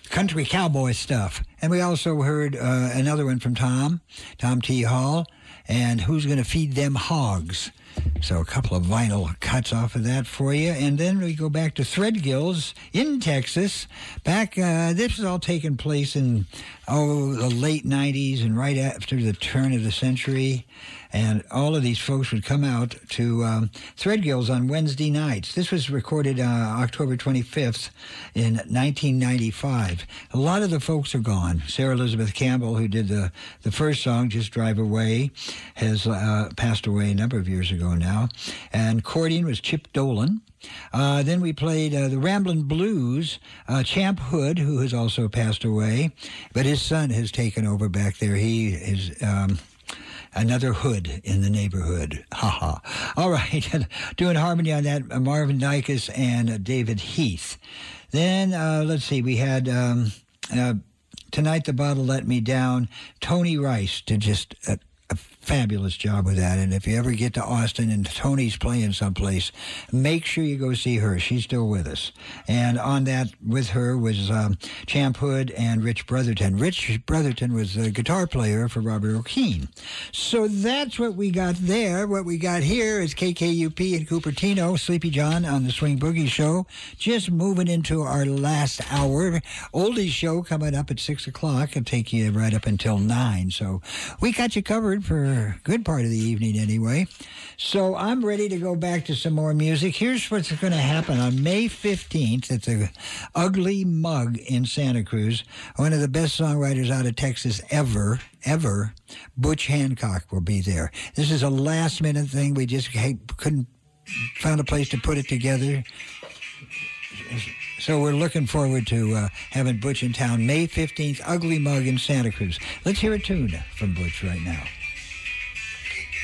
country cowboy stuff. And we also heard uh, another one from Tom, Tom T. Hall, and Who's Going to Feed Them Hogs? So a couple of vinyl cuts off of that for you. And then we go back to Threadgills in Texas. Back, uh, this was all taking place in, oh, the late 90s and right after the turn of the century. And all of these folks would come out to um, Threadgills on Wednesday nights. This was recorded uh, October 25th in 1995. A lot of the folks are gone. Sarah Elizabeth Campbell, who did the, the first song, Just Drive Away, has uh, passed away a number of years ago. now. And courting was Chip Dolan. Uh, then we played uh, the Ramblin' Blues, uh, Champ Hood, who has also passed away, but his son has taken over back there. He is. Um, Another hood in the neighborhood. Ha ha. All right. Doing harmony on that, uh, Marvin Dykhuis and uh, David Heath. Then, uh, let's see, we had um, uh, Tonight the Bottle Let Me Down. Toni Price to just a fabulous job with that. And if you ever get to Austin and Toni's playing someplace, make sure you go see her. She's still with us. And on that with her was um, Champ Hood and Rich Brotherton. Rich Brotherton was the guitar player for Robert Earl Keen. So that's what we got there. What we got here is KKUP in Cupertino, Sleepy John on the Swing Boogie Show. Just moving into our last hour. Oldies show coming up at 6 o'clock. It'll take you right up until 9. So we got you covered for good part of the evening anyway. So I'm ready to go back to some more music. Here's what's going to happen on May 15th at the Ugly Mug in Santa Cruz. One of the best songwriters out of Texas ever, ever, Butch Hancock will be there. This is a last minute thing. We just couldn't found a place to put it together. So we're looking forward to uh, having Butch in town May 15th, Ugly Mug in Santa Cruz. Let's hear a tune from Butch right now.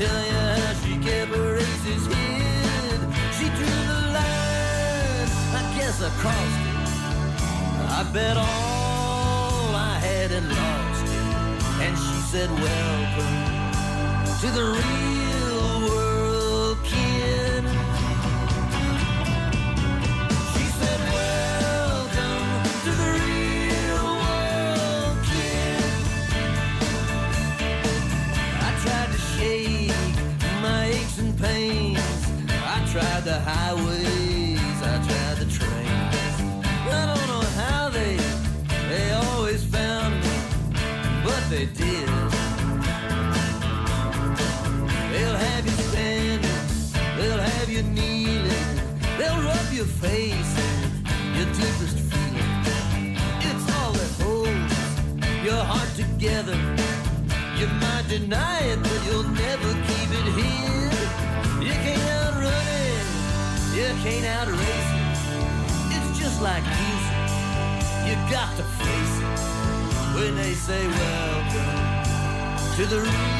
tell you how she kept her aces hid. She drew the line, I guess I crossed it. I bet all I had and lost it. And she said, Welcome to the real the highways, I tried the trains. I don't know how they they always found me, but they did. They'll have you standing, they'll have you kneeling, they'll rub your face and your deepest feeling. It's all that holds your heart together. You might deny it, but you'll never keep it hid. You can't outrace it. It's just like music, you got to face it. When they say welcome to the real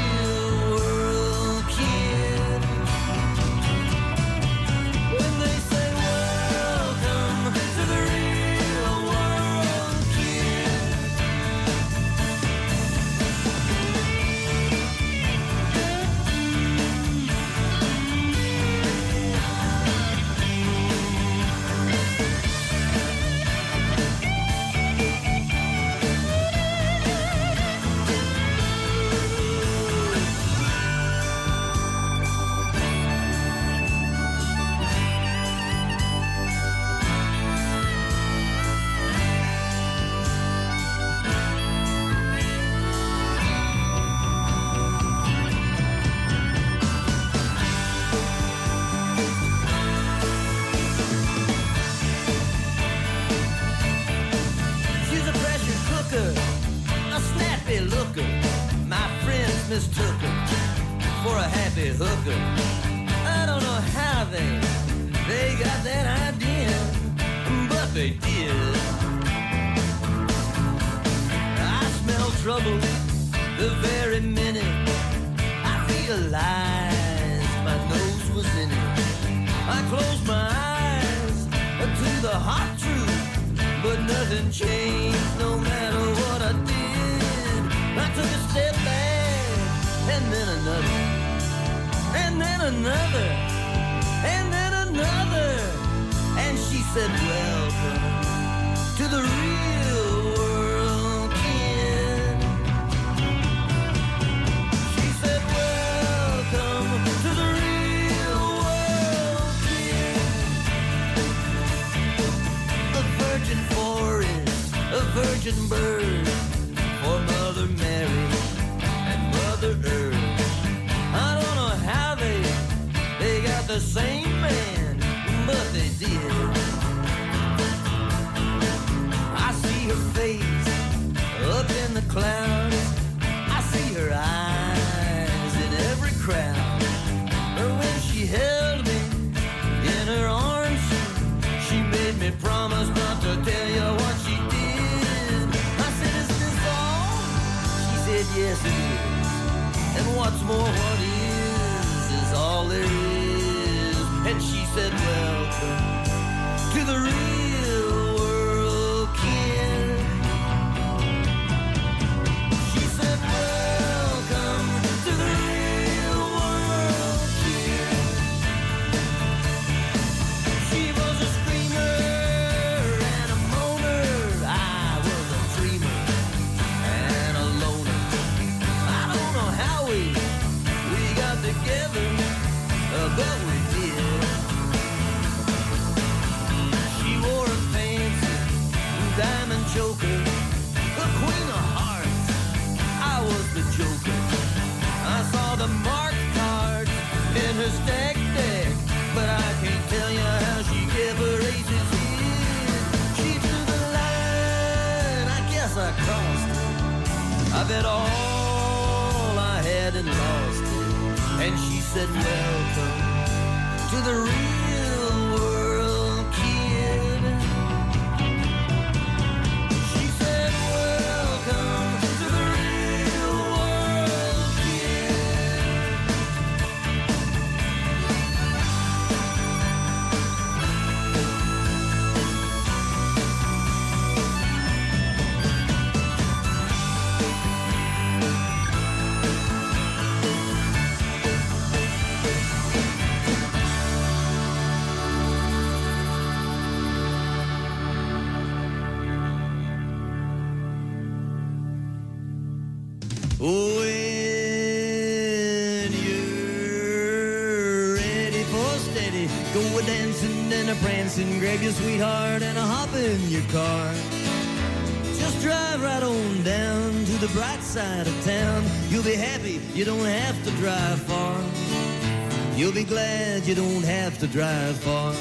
drive far.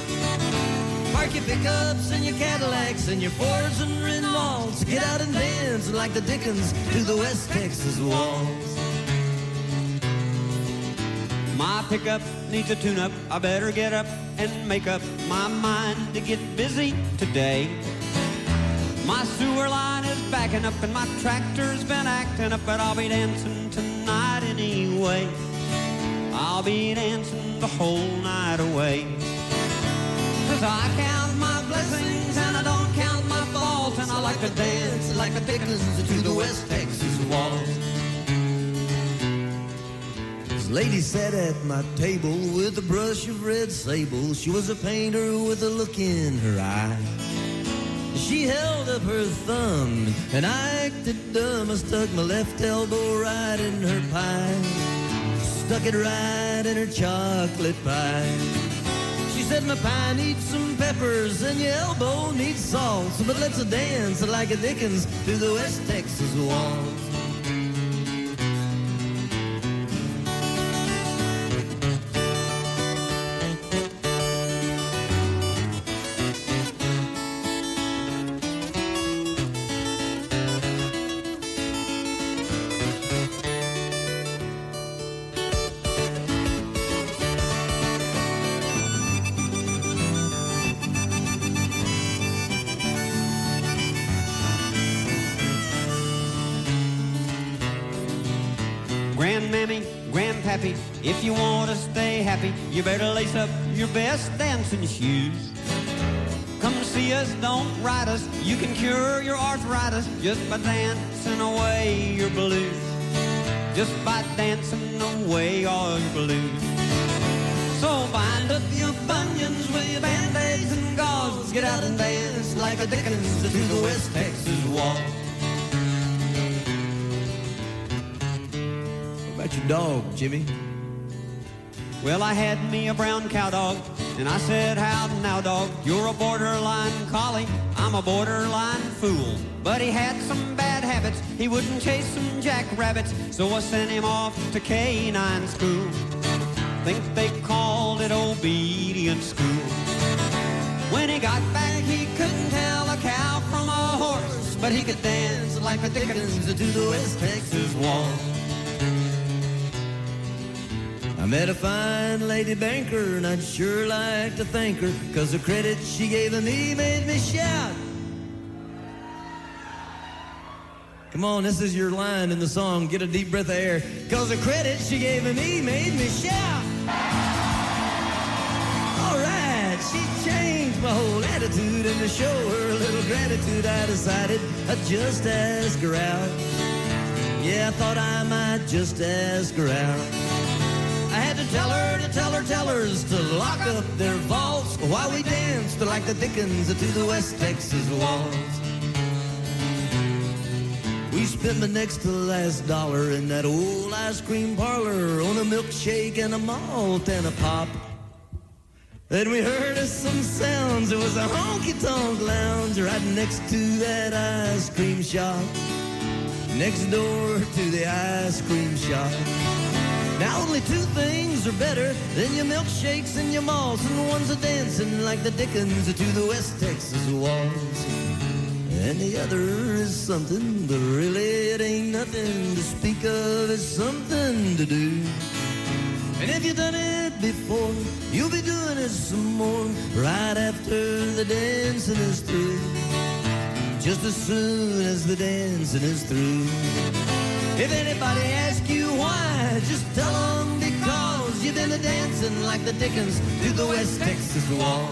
Park your pickups and your Cadillacs and your Fords and Renaults. Get out and dance like the Dickens to the West Texas waltz. My pickup needs a tune-up. I better get up and make up my mind to get busy today. My sewer line is backing up and my tractor's been acting up, but I'll be dancing tonight anyway. I'll be dancing the whole night away. Cause I count my blessings and I don't count my faults, and I like to dance like the Dickens to the West Texas waltz. This lady sat at my table with a brush of red sable. She was a painter with a look in her eye. She held up her thumb and I acted dumb. I stuck my left elbow right in her pie. Stuck it right in her chocolate pie. She said my pie needs some peppers and your elbow needs salt. But let's dance like a Dickens to the West Texas waltz. If you want to stay happy, you better lace up your best dancing shoes. Come see us, don't ride us. You can cure your arthritis just by dancing away your blues. Just by dancing away all your blues. So bind up your bunions with your band-aids and gauze. Get out and dance like a Dickens to the West Texas waltz. What about your dog, Jimmy? Well, I had me a brown cow dog, and I said, How now, dog? You're a borderline collie. I'm a borderline fool. But he had some bad habits. He wouldn't chase some jackrabbits. So I sent him off to canine school. Think they called it obedience school. When he got back, he couldn't tell a cow from a horse. But he could dance like the Dickens to the West Texas waltz. Met a fine lady banker and I'd sure like to thank her Cause the credit she gave me made me shout Come on, this is your line in the song. Get a deep breath of air. Cause the credit she gave me made me shout. All right, she changed my whole attitude and to show her a little gratitude, I decided I'd just ask her out. Yeah, I thought I might just ask her out. I had to tell her to tell her tellers to lock up their vaults while we danced like the Dickens to the West Texas waltz. We spent the next to the last dollar in that old ice cream parlor on a milkshake and a malt and a pop. Then we heard some sounds. It was a honky tonk lounge right next to that ice cream shop. Next door to the ice cream shop. Now only two things are better than your milkshakes and your malls and the ones are dancing like the Dickens to the West Texas waltz. And the other is something, but really it ain't nothing to speak of. It's something to do. And if you've done it before, you'll be doing it some more right after the dancing is through. Just as soon as the dancing is through. If anybody asks you why, just tell them because you've been a dancing like the Dickens to the West Texas wall.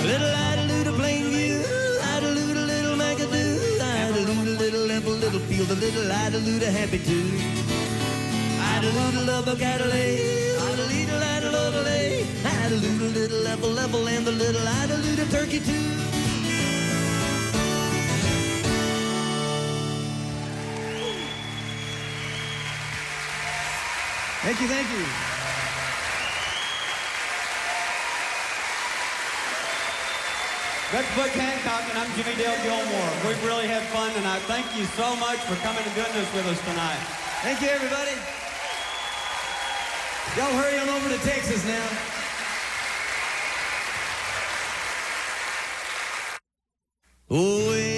A little idaloo to plain view, idaloo to little magadoo, idaloo to little level, little field, a little idaloo to happy too. Idaloo to love a Cadillac, idaloo to idaloo idaloo to little level, level, and the little idaloo to turkey too. Thank you, thank you. That's Butch Hancock, and I'm Jimmie Dale Gilmore. We've really had fun tonight. Thank you so much for coming and doing this with us tonight. Thank you, everybody. Y'all hurry on over to Texas now. Oh, yeah.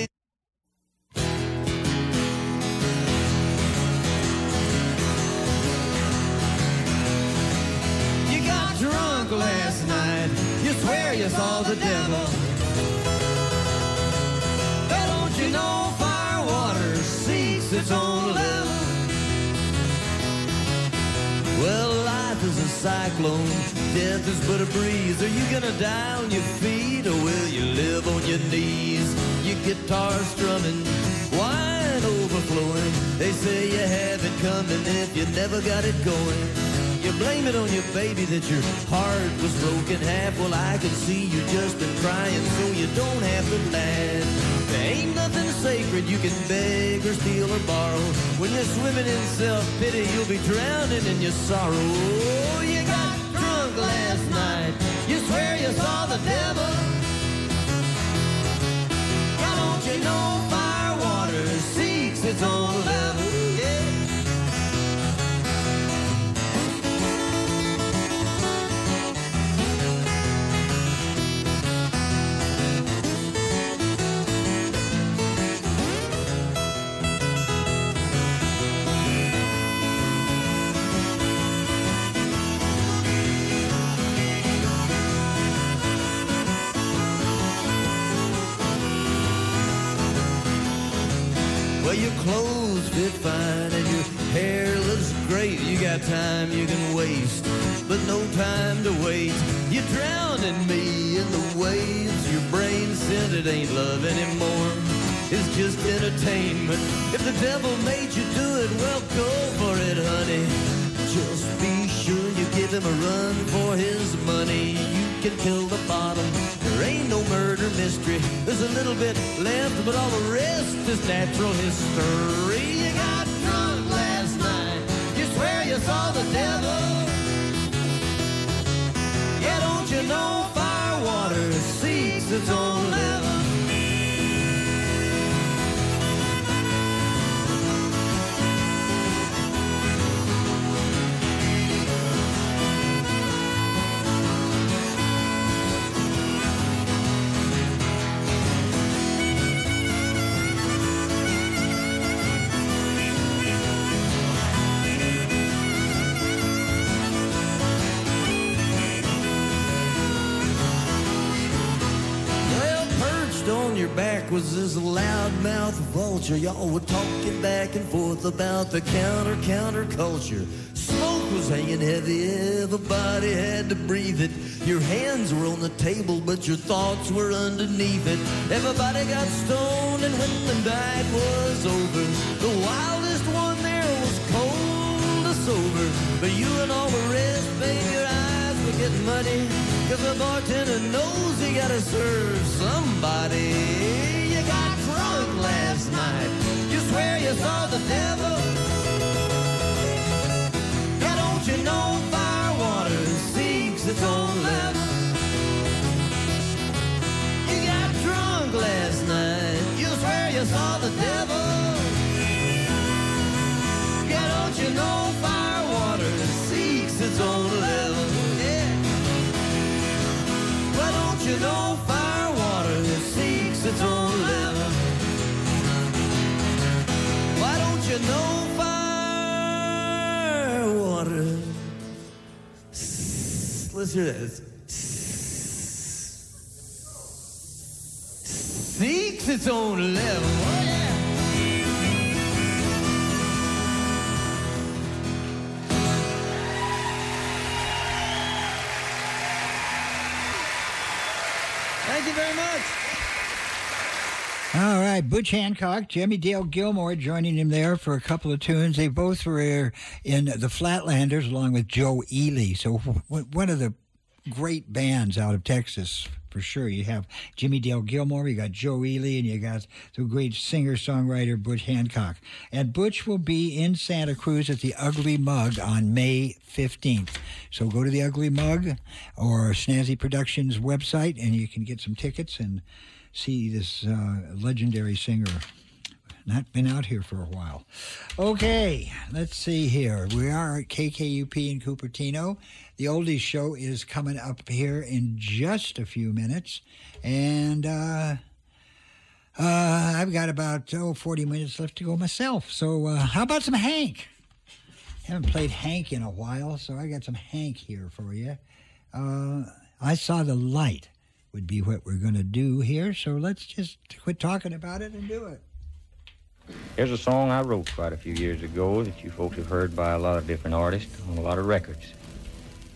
You saw the devil. But don't you know fire water seeks its own level? Well, life is a cyclone, death is but a breeze. Are you gonna die on your feet or will you live on your knees? Your guitar strumming, wine overflowing. They say you have it coming if you never got it going. You blame it on your baby that your heart was broken half. Well, I can see you just been crying, so you don't have to laugh. There ain't nothing sacred you can beg or steal or borrow. When you're swimming in self-pity, you'll be drowning in your sorrow. Oh, you got drunk last night. You swear you saw the devil. Why don't you know fire water seeks its own level? Well, your clothes fit fine and your hair looks great. You got time you can waste, but no time to wait. You're drowning me in the waves. Your brain said it ain't love anymore. It's just entertainment. If the devil made you do it, well, go for it, honey. Just be sure you give him a run for his money. You can kill the bottom. Ain't no murder mystery. There's a little bit left, but all the rest is natural history. You got drunk last night. You swear you saw the devil. Yeah, don't you know fire water? Seeks its own level. Your back was this loudmouth vulture. Y'all were talking back and forth about the counter counter culture. Smoke was hanging heavy, everybody had to breathe it. Your hands were on the table, but your thoughts were underneath it. Everybody got stoned, and when the night was over, the wildest one there was cold or sober. But you and all the rest, babe, your eyes were getting muddy. Cause the bartender knows you gotta serve somebody. You got drunk last night. You swear you saw the devil. Now don't you know fire water seeks its own level? You got drunk last night. You swear you saw the devil. Yeah, don't you know fire you know fire water seeks its own level? Why don't you know fire water? Let's hear this. Seeks its own level. Right, Butch Hancock, Jimmie Dale Gilmore joining him there for a couple of tunes. They both were in the Flatlanders along with Joe Ely. So one of the great bands out of Texas for sure. You have Jimmie Dale Gilmore, you got Joe Ely, and you got the great singer songwriter Butch Hancock. And Butch will be in Santa Cruz at the Ugly Mug on May 15th. So go to the Ugly Mug or Snazzy Productions website, and you can get some tickets and see this uh, legendary singer. Not been out here for a while. Okay, let's see here. We are at KKUP in Cupertino. The Oldies Show is coming up here in just a few minutes. And uh, uh, I've got about oh, 40 minutes left to go myself. So, uh, how about some Hank? Haven't played Hank in a while, so I got some Hank here for you. Uh, I saw the light would be what we're going to do here, so let's just quit talking about it and do it. Here's a song I wrote quite a few years ago that you folks have heard by a lot of different artists on a lot of records.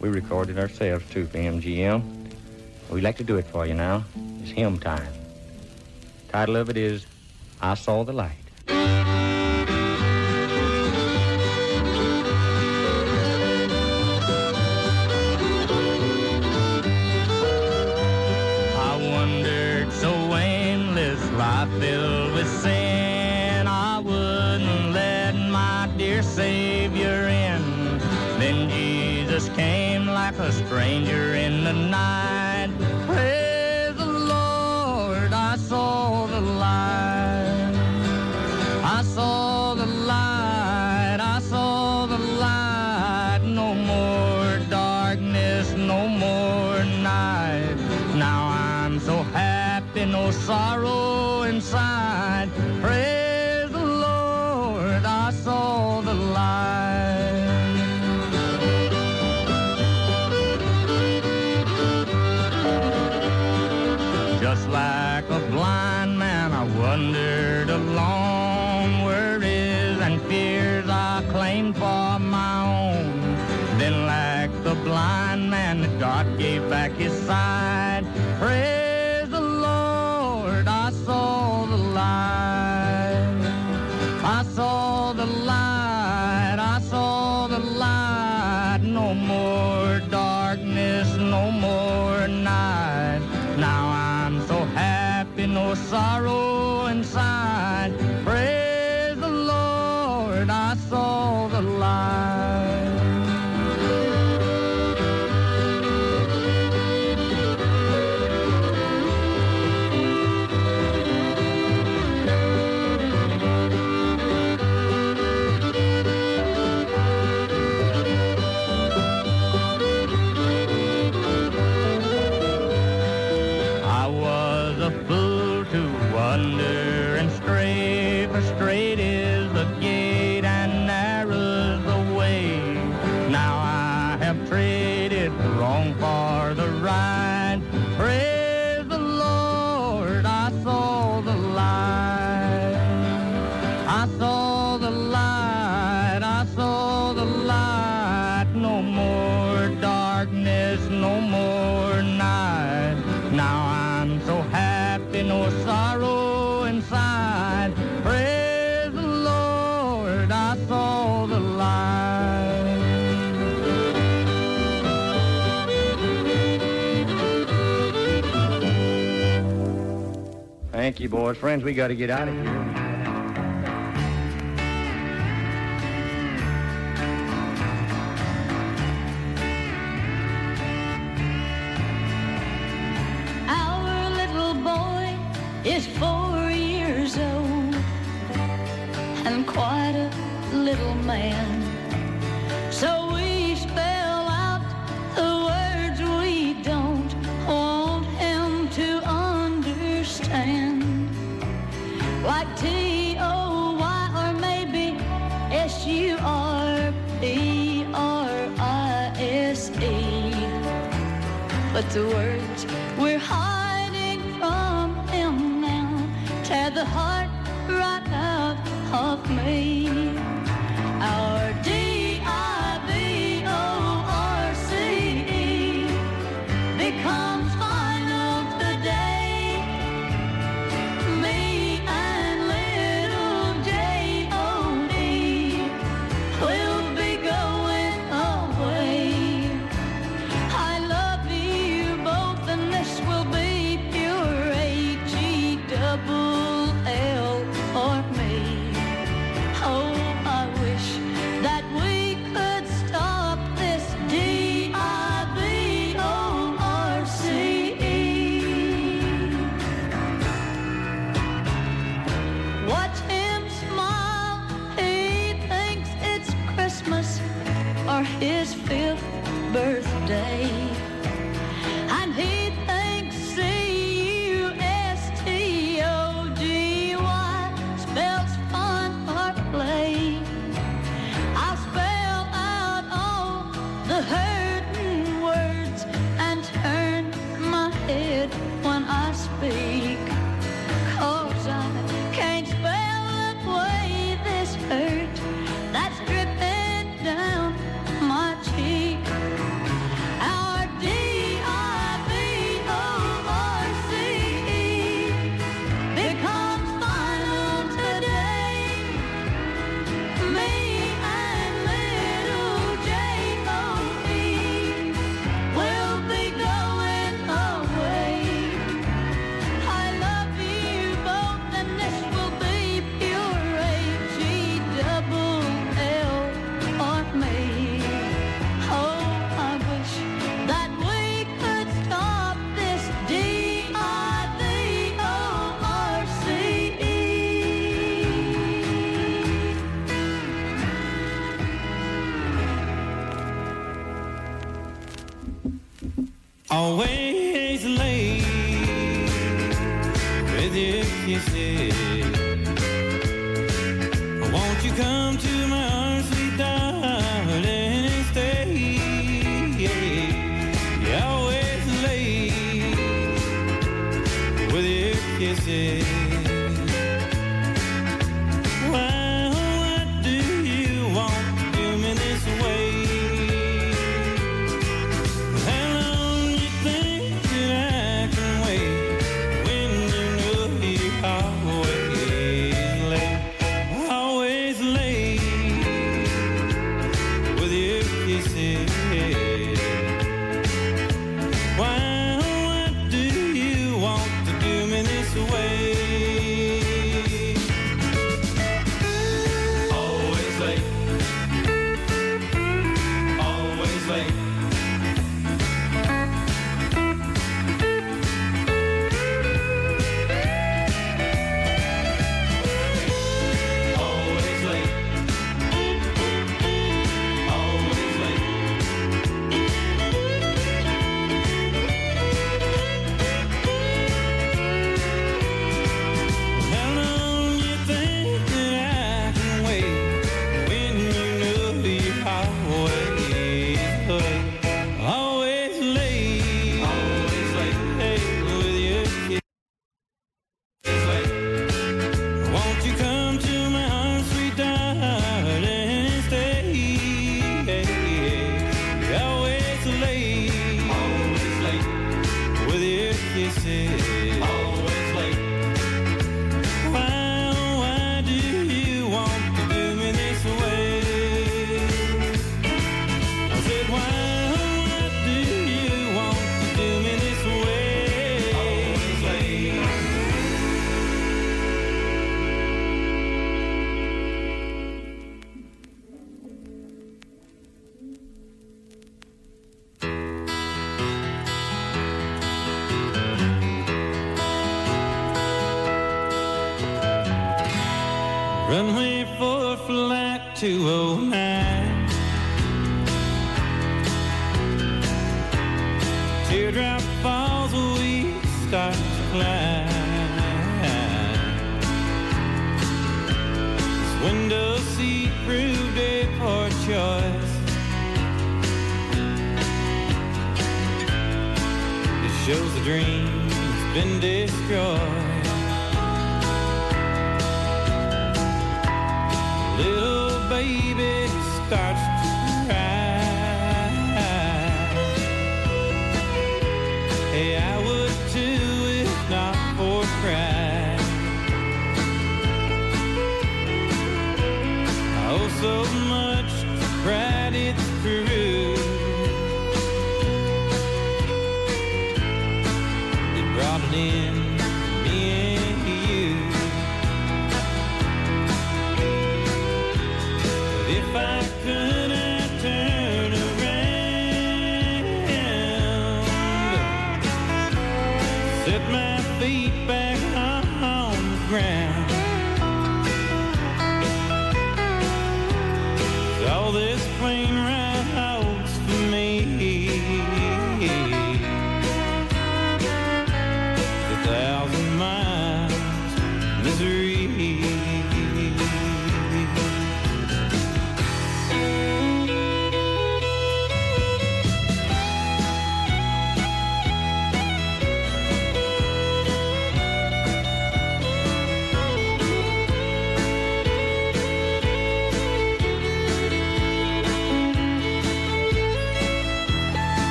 We recorded ourselves too for MGM. We'd like to do it for you now. It's hymn time. Title of it is I Saw the Light. Thank you, boys. Friends, we got to get out of here. to work. Always.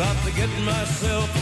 Stopped to get myself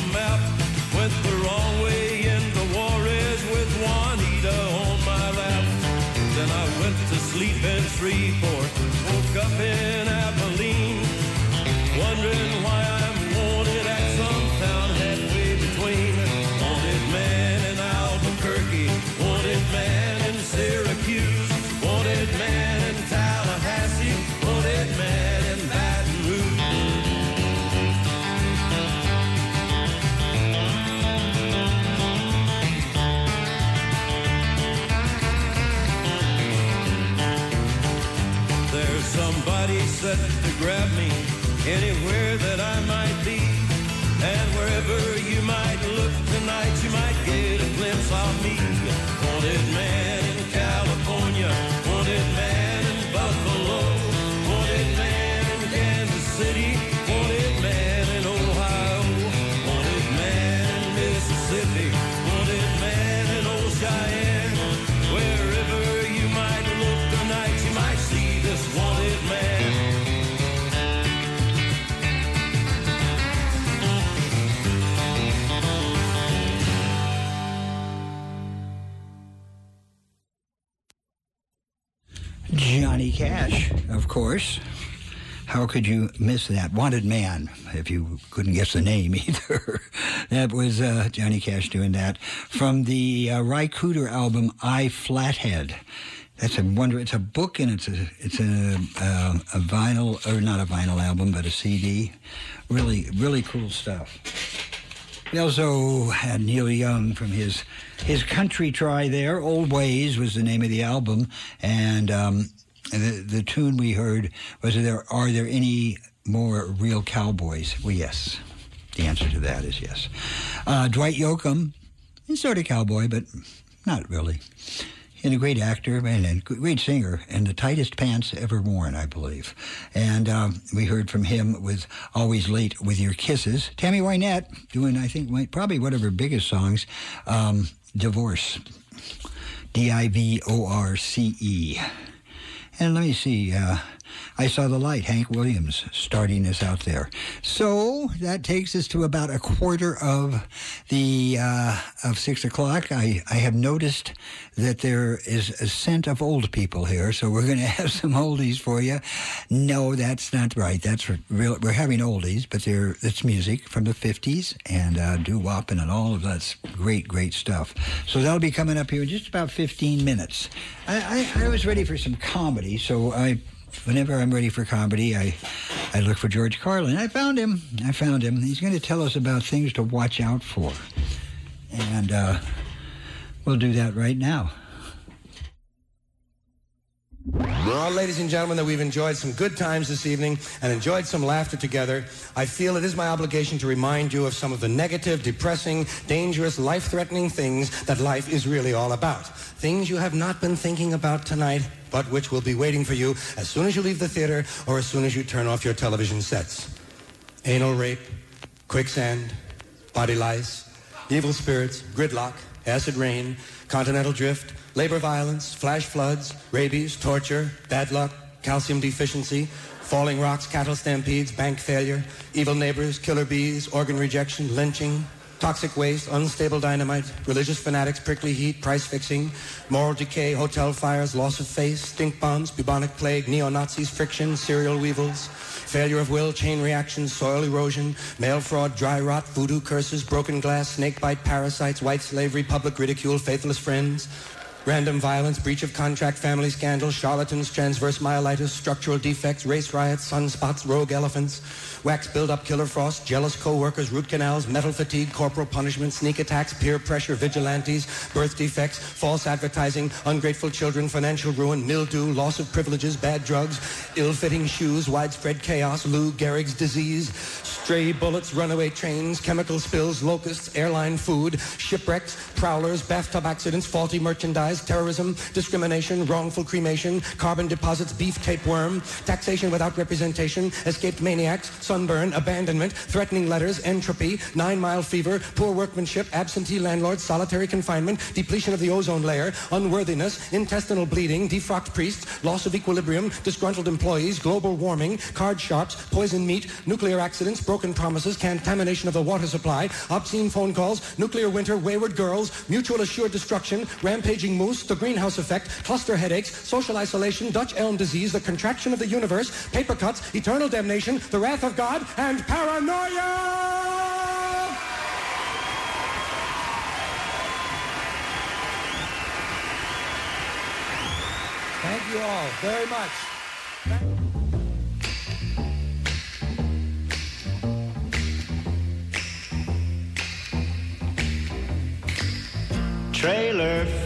grab me anywhere that I of course. How could you miss that? Wanted Man, if you couldn't guess the name either. that was uh, Johnny Cash doing that. From the uh, Ry Cooder album, I Flathead. That's a wonder. It's a book and it's a it's a uh, a vinyl or not a vinyl album, but a CD. Really, really cool stuff. We also had Neil Young from his his country try there. Old Ways was the name of the album, and um, the the tune we heard was there. Are there any more real cowboys? Well, yes. The answer to that is yes. Uh, Dwight Yoakam, he's sort of cowboy, but not really. And a great actor and a great singer, and the tightest pants ever worn, I believe. And um, we heard from him with "Always Late with Your Kisses." Tammy Wynette doing, I think, probably one of her biggest songs, um, "Divorce." D I V O R C E. And let me see. Uh, I saw the light. Hank Williams starting us out there. So that takes us to about a quarter of the uh, of six o'clock. I, I have noticed that there is a scent of old people here, so we're going to have some oldies for you. No, that's not right. That's real. We're having oldies, but they're it's music from the '50s and uh, doo wop and all of that's great, great stuff. So that'll be coming up here in just about 15 minutes. I, I, I was ready for some comedy, so I whenever I'm ready for comedy, I, I look for George Carlin. I found him. I found him. He's going to tell us about things to watch out for. And uh, we'll do that right now. Well, ladies and gentlemen, that we've enjoyed some good times this evening and enjoyed some laughter together. I feel it is my obligation to remind you of some of the negative, depressing, dangerous, life-threatening things that life is really all about. Things you have not been thinking about tonight, but which will be waiting for you as soon as you leave the theater or as soon as you turn off your television sets. Anal rape, quicksand, body lice, evil spirits, gridlock, acid rain, continental drift, labor violence, flash floods, rabies, torture, bad luck, calcium deficiency, falling rocks, cattle stampedes, bank failure, evil neighbors, killer bees, organ rejection, lynching, toxic waste, unstable dynamite, religious fanatics, prickly heat, price fixing, moral decay, hotel fires, loss of face, stink bombs, bubonic plague, neo-Nazis, friction, cereal weevils, failure of will, chain reactions, soil erosion, mail fraud, dry rot, voodoo curses, broken glass, snake bite, parasites, white slavery, public ridicule, faithless friends, Random violence, breach of contract, family scandal, charlatans, transverse myelitis, structural defects, race riots, sunspots, rogue elephants, wax buildup, killer frost, jealous co-workers, root canals, mental fatigue, corporal punishment, sneak attacks, peer pressure, vigilantes, birth defects, false advertising, ungrateful children, financial ruin, mildew, loss of privileges, bad drugs, ill-fitting shoes, widespread chaos, Lou Gehrig's disease, stray bullets, runaway trains, chemical spills, locusts, airline food, shipwrecks, prowlers, bathtub accidents, faulty merchandise, terrorism, discrimination, wrongful cremation, carbon deposits, beef tapeworm, taxation without representation, escaped maniacs, sunburn, abandonment, threatening letters, entropy, nine-mile fever, poor workmanship, absentee landlords, solitary confinement, depletion of the ozone layer, unworthiness, intestinal bleeding, defrocked priests, loss of equilibrium, disgruntled employees, global warming, card sharps, poison meat, nuclear accidents, broken promises, contamination of the water supply, obscene phone calls, nuclear winter, wayward girls, mutual assured destruction, rampaging moose, the greenhouse effect, cluster headaches, social isolation, Dutch elm disease, the contraction of the universe, paper cuts, eternal damnation, the wrath of God, and paranoia! Thank you all very much.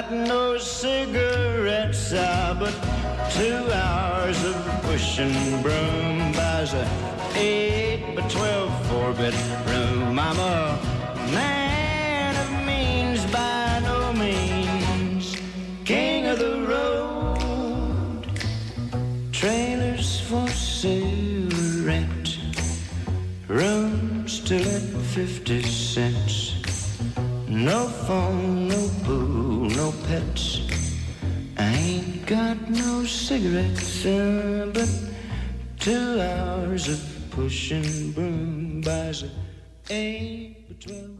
Got no cigarettes, ah, but two hours of pushing broom buys a eight by twelve four bedroom. I'm a man of means by no means, king of the road. Trailers for sale, rent, rooms to let fifty cents. No phone, pets. I ain't got no cigarettes, uh, but two hours of pushing broom buys a eight by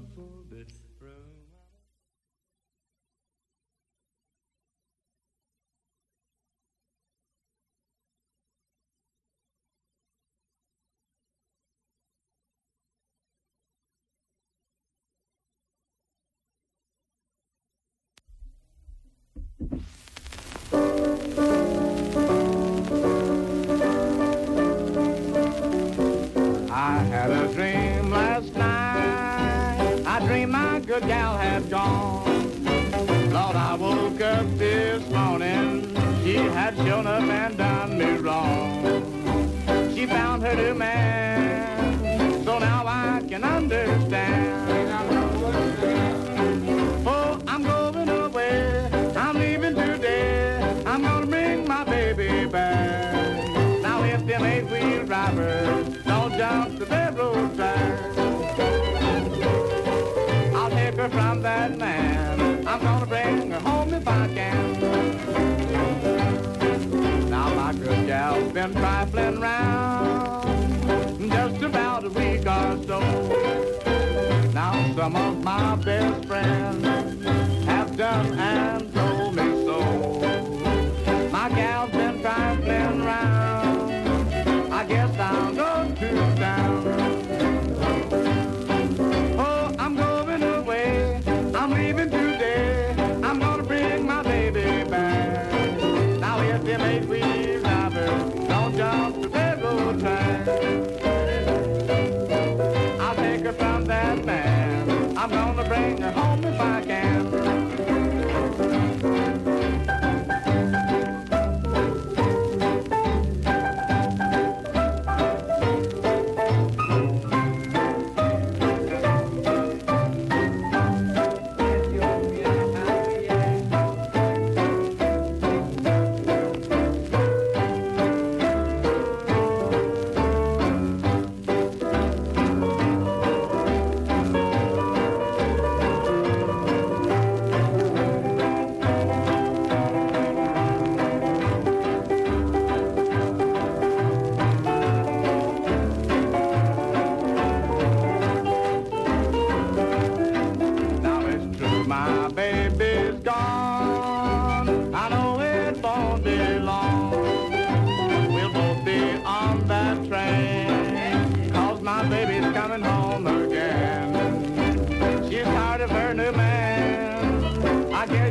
good gal had gone. Lord, I woke up this morning. She had shown up and done me wrong. She found her new man. So now I can understand. have been trifling round just about a week or so. Now some of my best friends have done and told me so. My gal's been trifling round. I guess I'll go to town.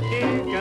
King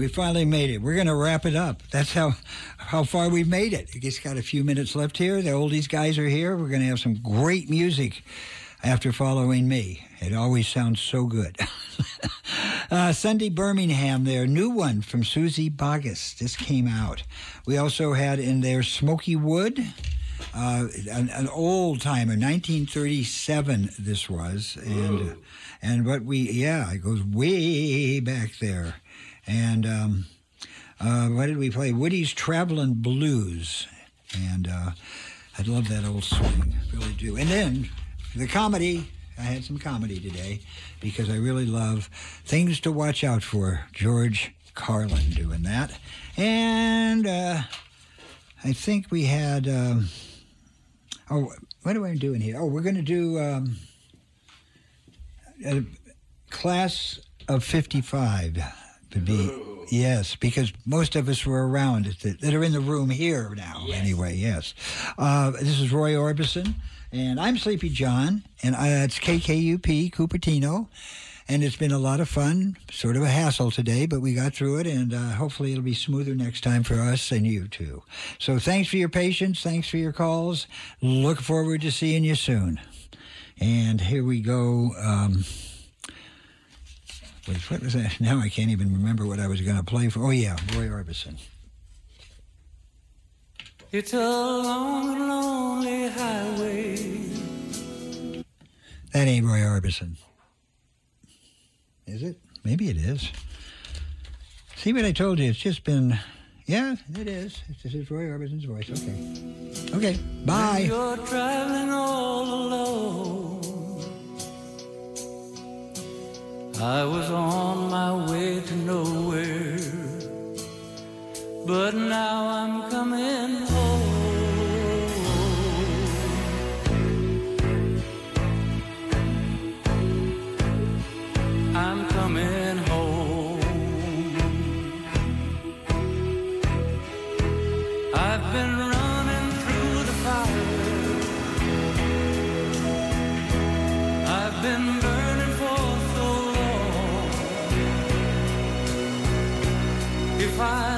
we finally made it. We're going to wrap it up. That's how how far we've made it. We just got a few minutes left here. The oldies guys are here. We're going to have some great music after following me. It always sounds so good. uh, Sunday Birmingham, their new one from Suzy Bogguss just came out. We also had in there Smoky Wood. Uh, an, an old timer, 1937. This was, and and what we yeah, it goes way back there. And um, uh, what did we play? Woody's Traveling Blues, and uh, I love that old swing, really do. And then the comedy. I had some comedy today because I really love things to watch out for. George Carlin doing that, and uh, I think we had. Um, oh, what am I doing here? Oh, we're going to do um, a class of '55 to be. Yes, because most of us were around that, that are in the room here now. Anyway, yes. Uh, this is Roy Orbison, and I'm Sleepy John, and I, it's KKUP Cupertino. And it's been a lot of fun, sort of a hassle today, but we got through it, and uh, hopefully it'll be smoother next time for us and you too. So thanks for your patience, thanks for your calls. Look forward to seeing you soon. And here we go. Um, was- what was that? Now I can't even remember what I was going to play for. Oh yeah, Roy Orbison. It's a long lonely highway. That ain't Roy Orbison. Is it? Maybe it is. See what I told you? It's just been. Yeah, it is. This is Roy Orbison's voice. Okay. Okay. Bye. I was on my way to nowhere, but now I'm coming home. If